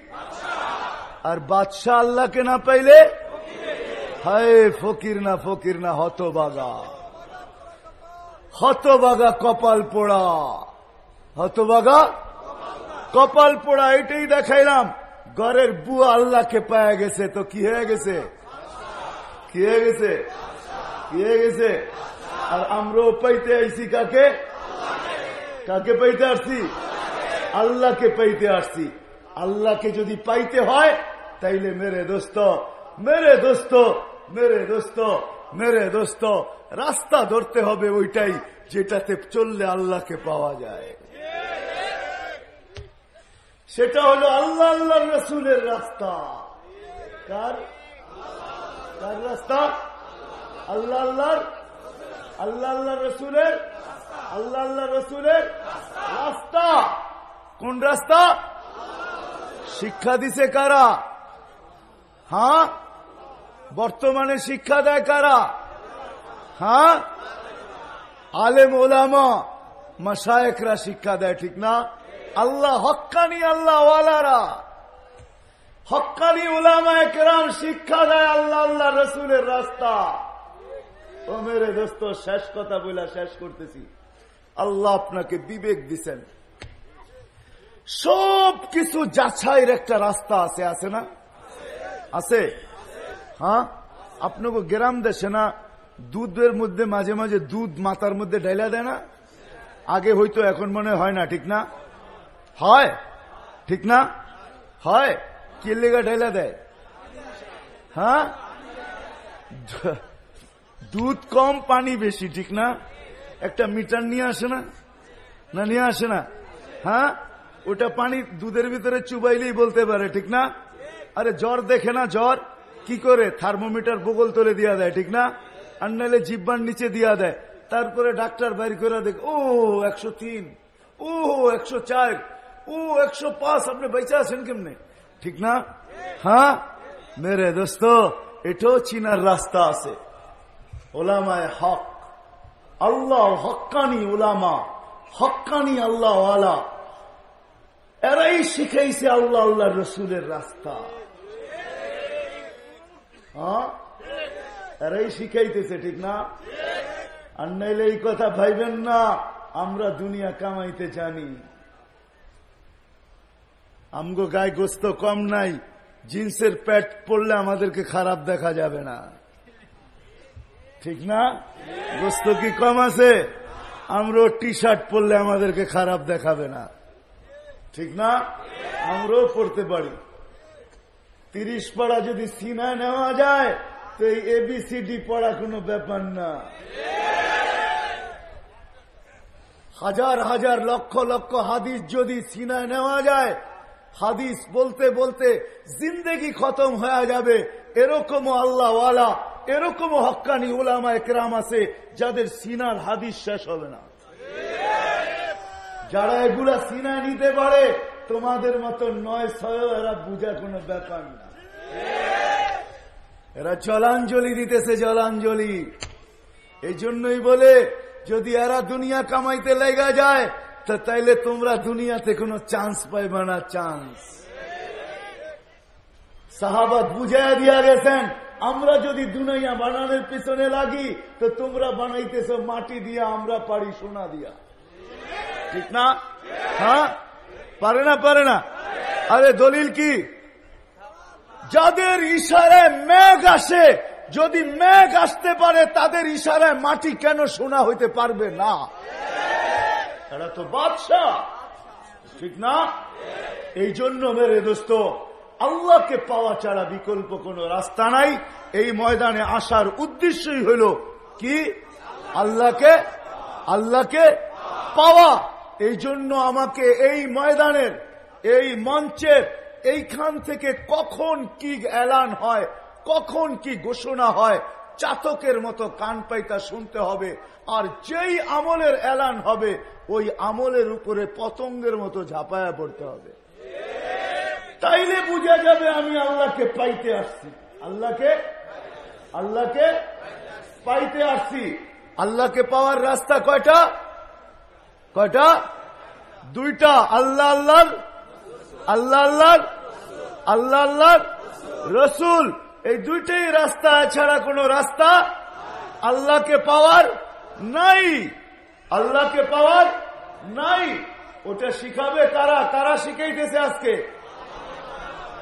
আর বাদশাহ আল্লাহকে না পাইলে? হায়, ফকির না ফকির না, হতবাগা। হতবাগা কপাল পোড়া। হতবাগা কপাল পোড়া, এটাই দেখাইলাম। ঘরের বুয়া আল্লাহকে পায়া গেছে, তো কি হয়ে গেছে? কি হয়ে গেছে? কি হয়ে গেছে? আর আমরাও পাইতে আইছি কাকে? কাকে পাইতে আসছি? আল্লাহকে পাইতে আসছি। আল্লাহকে যদি পাইতে হয় তাইলে মেরে দোস্ত মেরে দোস্ত মেরে দোস্ত মেরে দোস্ত। রাস্তা ধরতে হবে ওইটাই যেটাতে চললে আল্লাহকে পাওয়া যায়। সেটা হলো আল্লাহ আল্লাহ রসুলের রাস্তা। কার? কার রাস্তা? আল্লাহ আল্লাহর? আল্লাহ আল্লাহ রসুলের? আল্লাহ আল্লাহ রসুলের রাস্তা। কোন রাস্তা? শিক্ষা দিছে কারা? হ্যাঁ? বর্তমানে শিক্ষা দেয় কারা? হ্যাঁ? আলেম ওলামা মাসায়করা শিক্ষা দেয়, ঠিক না? আল্লাহ হকানি আল্লাহ ওয়ালারা। হকানি ওলামা একরাম শিক্ষা দেয় আল্লাহ আল্লাহ রসুলের রাস্তা। ও মেরে দোস্ত, শেষ কথা বলে শেষ করতেছি। আল্লাহ আপনাকে বিবেক দিছেন। সব কিছু যাচাইয়ের একটা রাস্তা আছে আছে না? আছে? হ্যাঁ? আপনাকে গ্রাম দেশে না দুধের মধ্যে মাঝে মাঝে দুধ মাথার মধ্যে ঢাইলা দেয় না? আগে হয়তো এখন মনে হয় না, ঠিক না? হয়? ঠিক না? হয়? কে লেগা ঢাইলা দেয়? হ্যাঁ? দুধ কম, পানি বেশি, ঠিক না? একটা মিটার নিয়ে আসে না? না, নিয়ে আসে না? হ্যাঁ? ওটা পানি দুধের ভিতরে চুবাইলেই বলতে পারে, ঠিক না? আরে জ্বর দেখে না, জ্বর? কি করে? থার্মোমিটার বগল তোলে দিয়া দেয়, ঠিক না? আর নাহলে জিব্বার নিচে দিয়া দেয়। তারপরে ডাক্তার বাইর করে দেখ ও, একশো তিন, ও, একশো চার, ও, একশো পাঁচ, আপনি বেঁচে আছেন কেমনে? ঠিক না? হ্যাঁ? মেরে দোস্ত, এটাও চিনার রাস্তা আছে। ওলামায় হক। আল্লাহ হক্কানি ওলামা হক্কানি আল্লাহ আলা এরাই শিখাইছে আল্লাহ আল্লাহ রসুলের রাস্তা। এরাই শিখাইতেছে, ঠিক না? আর নাইলে এই কথা ভাইবেন না, আমরা দুনিয়া কামাইতে জানি। আমগো গায়ে গোস্ত কম নাই, জিন্সের প্যাট পরলে আমাদেরকে খারাপ দেখা যাবে না। ঠিক না? গোস্ত কি কম আছে? আমরাও টি শার্ট পরলে আমাদেরকে খারাপ দেখাবে না। ঠিক না? আমরাও পড়তে পারি। তিরিশ পড়া যদি সিনায় নেওয়া যায়, তো এই এবিসিডি পড়া কোনো ব্যাপার না। হাজার হাজার লক্ষ লক্ষ হাদিস যদি সিনায় নেওয়া যায়, হাদিস বলতে বলতে জিন্দেগি খতম হয়ে যাবে। এরকমও আল্লাহওয়ালা, এরকমও হক্কানি ওলামা একরাম আছে যাদের সিনার হাদিস শেষ হবে না। যারা এগুলা সিনা নিতে পারে, তোমাদের মতো নয় ছয় এরা বুঝা কোনো ব্যাপার না। এরা জলাঞ্জলি দিতেছে, জলাঞ্জলি। এই জন্যই বলে, যদি এরা দুনিয়া কামাইতে লেগা যায়, তা তাইলে তোমরা দুনিয়াতে কোনো চান্স পাইবে না চান্স সাহাবাদ বুঝাইয়া দিয়া গেছেন, আমরা যদি দুনিয়া বানানোর পিছনে লাগি, তো তোমরা বানাইতেছ মাটি দিয়া, আমরা পারি সোনা দিয়া। ঠিক না? হ্যাঁ? পারে না পারে না? আরে দলিল কি? যাদের ইশারায় মেঘ আসে, যদি মেঘ আসতে পারে, তাদের ইশারায় মাটি কেন শোনা হইতে পারবে না? তারা তো বাদশাহ। ঠিক না? এই জন্য মেরে দোস্ত, আল্লাহকে পাওয়া ছাড়া বিকল্প কোন রাস্তা নাই। এই ময়দানে আসার উদ্দেশ্যই হইল কি? আল্লাহকে আল্লাহকে পাওয়া। এই জন্য আমাকে এই ময়দানের, এই মঞ্চের এইখান থেকে কখন কি এলান হয়, কখন কি ঘোষণা হয়, চাতকের মতো কান পাইতা শুনতে হবে, আর যেই আমলের এলান হবে, ওই আমলের উপরে পতঙ্গের মতো ঝাঁপায়া পড়তে হবে। তাইলে বুঝা যাবে আমি আল্লাহকে পাইতে আসছি। আল্লাহকে? আল্লাহকে পাইতে আসছি। আল্লাহকে পাওয়ার রাস্তা কয়টা? কয়টা? দুইটা। আল্লাহ আল্লাহর? আল্লাহ আল্লাহর? আল্লাহ আল্লাহ, রসুল, এই দুইটাই রাস্তা ছাড়া কোন রাস্তা আল্লাহকে পাওয়ার নাই। আল্লাহকে পাওয়ার নাই। ওটা শিখাবে কারা? কারা শিখাইতেছে আজকে?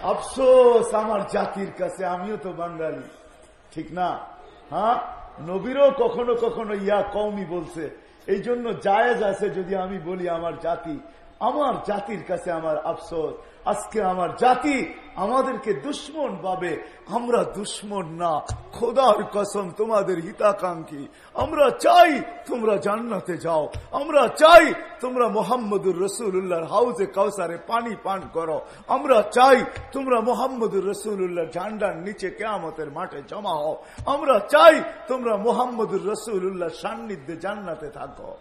আফসোস, আমার জাতির কাছে, আমিও তো বাঙালি। ঠিক না? হ্যাঁ? নবীরও কখনো কখনো ইয়া কমই বলছে। এই জন্য জায়েজ আছে যদি আমি বলি আমার জাতি। আমার জাতির কাছে আমার আফসোস। আজকে আমার জাতি আমাদেরকে দুশ্মন ভাবে। আমরা দুশ্মন না। খোদার কসম, তোমাদের হিতাকাঙ্ক্ষী। আমরা চাই তোমরা জান্নাতে যাও। আমরা চাই তোমরা মোহাম্মদুর রসুল্লাহর হাউজে কাউসারে পানি পান করো। আমরা চাই তোমরা মোহাম্মদুর রসুল্লাহর ঝান্ডার নিচে কেয়ামতের মাঠে জমা হও। আমরা চাই তোমরা মোহাম্মদুর রসুল্লাহর সান্নিধ্যে জান্নাতে থাকো।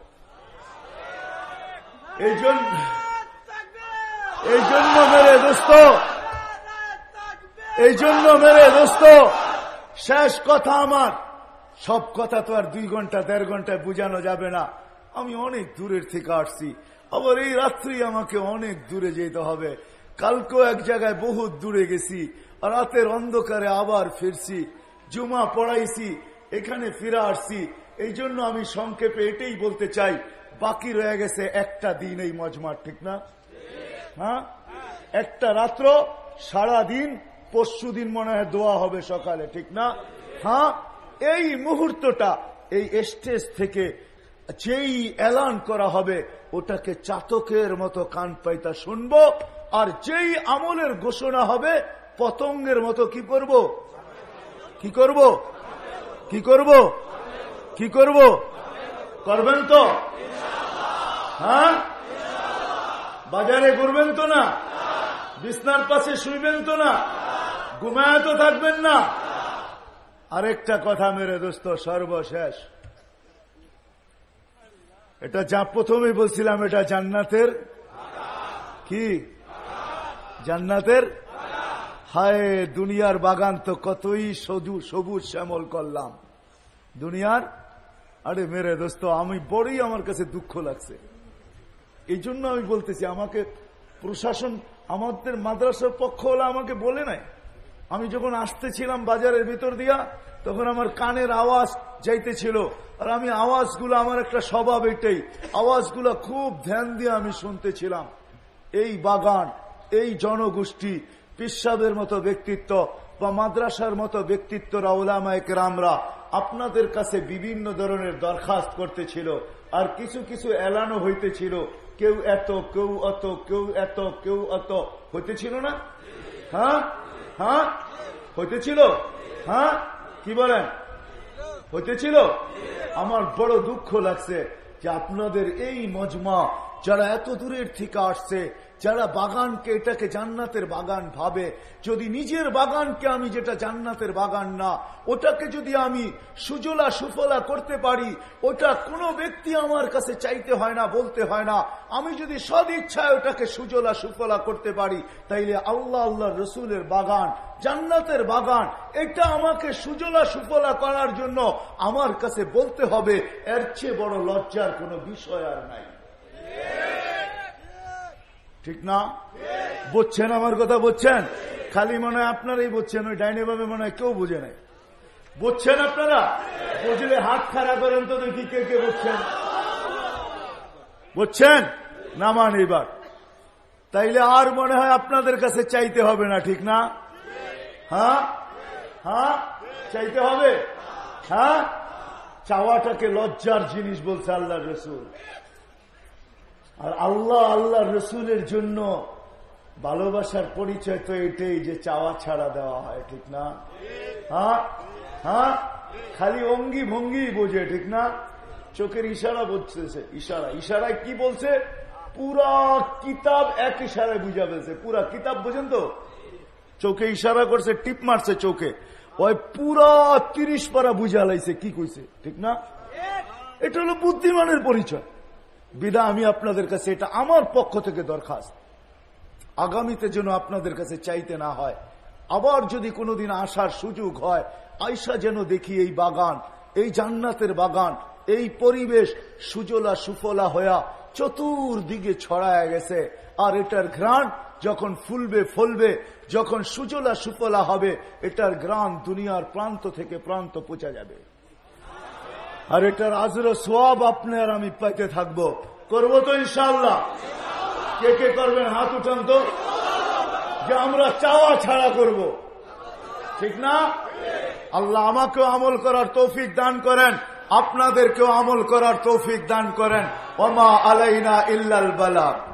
এই জন্য এই জন্য মেরে দোস্ত। এই জন্য মেরে দোস্ত। শেষ কথা আমার। সব কথা তো আর দুই ঘণ্টা, দেড় ঘন্টায় বুঝানো যাবে না। আমি অনেক দূরের থেকে আসছি। আবার এই রাত্রি আমাকে অনেক দূরে যেতে হবে। কালকেও এক জায়গায় বহুত দূরে গেছি। রাতের অন্ধকারে আবার ফিরছি। জুমা পড়াইছি, এখানে ফিরে আসছি। এই জন্য আমি সংক্ষেপে এটাই বলতে চাই। বাকি রয়ে গেছে একটা দিন এই মজমার, ঠিক না? হ্যাঁ? একটা রাত্র সারা দিন পরশু দিন মনে হয় দোয়া হবে সকালে, ঠিক না? হ্যাঁ? এই মুহূর্তটা, এই স্টেজ থেকে যেই এলান করা হবে, ওটাকে চাতকের মতো কান পাইতা শুনব, আর যেই আমলের ঘোষণা হবে, পতঙ্গের মতো কি করব? কি করব? কি করব? কি করব? করবেন তো? হ্যাঁ? বাজারে ঘুরবেন তো না? বিছনার পাশে শুইবেন তো না? ঘুমায় তো থাকবেন না? আরেকটা কথা মেরে দোস্ত, সর্বশেষ। এটা যা প্রথমে বলছিলাম, এটা জান্নাতের কি? জান্নাতের? হায়, দুনিয়ার বাগান তো কতই সবুজ শ্যামল করলাম। দুনিয়ার? আরে মেরে দোস্ত, আমি বড়ই আমার কাছে দুঃখ লাগছে। এই জন্য আমি বলতেছি, আমাকে প্রশাসন, আমাদের মাদ্রাসার পক্ষ হলে আমাকে বলে নাই। আমি যখন আসতেছিলাম বাজারের ভিতর দিয়া, তখন আমার কানের আওয়াজ যাইতেছিল। আর আমি আওয়াজগুলো, আমার একটা স্বভাব এটাই। আওয়াজগুলো খুব ধ্যান দিয়ে আমি শুনতেছিলাম। এই বাগান, এই জনগোষ্ঠী পিসাবের মতো ব্যক্তিত্ব বা মাদ্রাসার মতো ব্যক্তিত্বরা ওলামায়ক রামরা আপনাদের কাছে বিভিন্ন ধরনের দরখাস্ত করতেছিল আর কিছু কিছু এলানো হইতেছিল, কেউ এত, কেউ অত, কেউ এত, কেউ অত। হইতেছিল না? হ্যাঁ? হ্যাঁ? হইতেছিল? হ্যাঁ? কি বলেন? হইতেছিল? আমার বড় দুঃখ লাগছে যে আপনাদের এই মজমা যারা এত দূরের থেকে আসছে যারা বাগানকে এটাকে জান্নাতের বাগান ভাবে, যদি নিজের বাগানকে আমি যেটা জান্নাতের বাগান না, ওটাকে যদি আমি সুজলা সুফলা করতে পারি, ওটা কোনো ব্যক্তি আমার কাছে চাইতে হয় না, বলতে হয় না। আমি যদি সদ ইচ্ছায় ওটাকে সুজলা সুফলা করতে পারি, তাইলে আল্লাহ আল্লাহ রসুলের বাগান, জান্নাতের বাগান, এটা আমাকে সুজলা সুফলা করার জন্য আমার কাছে বলতে হবে, এর চেয়ে বড় লজ্জার কোনো বিষয় আর নাই। ঠিক না? বুঝছেন আমার কথা বুঝছেন খালি মনে হয় আপনারাই বুঝছেন ওই ডাইনে ভাবে মনে হয় কেউ বুঝে নাই। বুঝছেন আপনারা? বুঝলে হাত খাড়া করেন তো দেখি কে কে বুঝছেন বুঝছেন নামান এবার। তাইলে আর মনে হয় আপনাদের কাছে চাইতে হবে না, ঠিক না? হ্যাঁ? হ্যাঁ? চাইতে হবে? হ্যাঁ? চাওয়াটাকে লজ্জার জিনিস বলছে আল্লাহ রসুল। আর আল্লাহ আল্লাহ রসুলের জন্য ভালোবাসার পরিচয় তো এটাই যে চাওয়া ছাড়া দেওয়া হয়, ঠিক না? হ্যাঁ? হ্যাঁ? খালি অঙ্গি ভঙ্গি বোঝে, ঠিক না? চোখের ইশারা বুঝতেছে ইশারা। ইশারায় কি বলছে? পুরা কিতাব এক ইশারায় বুঝা ফেলছে। পুরা কিতাব বোঝেন তো? চোখে ইশারা করছে, টিপ মারছে চোখে। ওই পুরা তিরিশ পারা বুঝা লাইছে, কি কইছে, ঠিক না? এটা হলো বুদ্ধিমানের পরিচয়। বিদা, আমি আপনাদের কাছে এটা আমার পক্ষ থেকে দরখাস্ত। আগামীতে যেন আপনাদের কাছে চাইতে না হয়, আবার যদি কোনোদিন আসার সুযোগ হয় আয়সা যেন দেখি এই বাগান, এই জান্নাতের বাগান, এই পরিবেশ সুজলা সুফলা হয়া চতুর্দিকে ছড়ায় গেছে। আর এটার ঘ্রাণ যখন ফুলবে, ফলবে, যখন সুজলা সুফলা হবে, এটার ঘ্রাণ দুনিয়ার প্রান্ত থেকে প্রান্ত পৌঁছা যাবে। আর এটার আজর সব আপনি আর আমি পাইতে থাকব। করব তো ইনশাল্লাহ কে কে করবেন হাত উঠান তো। যে আমরা চাওয়া ছাড়া করব। ঠিক না? আল্লাহ আমাকেও আমল করার তৌফিক দান করেন, আপনাদেরকেও আমল করার তৌফিক দান করেন। ওমা আলাইনা ইল্লাল বালা।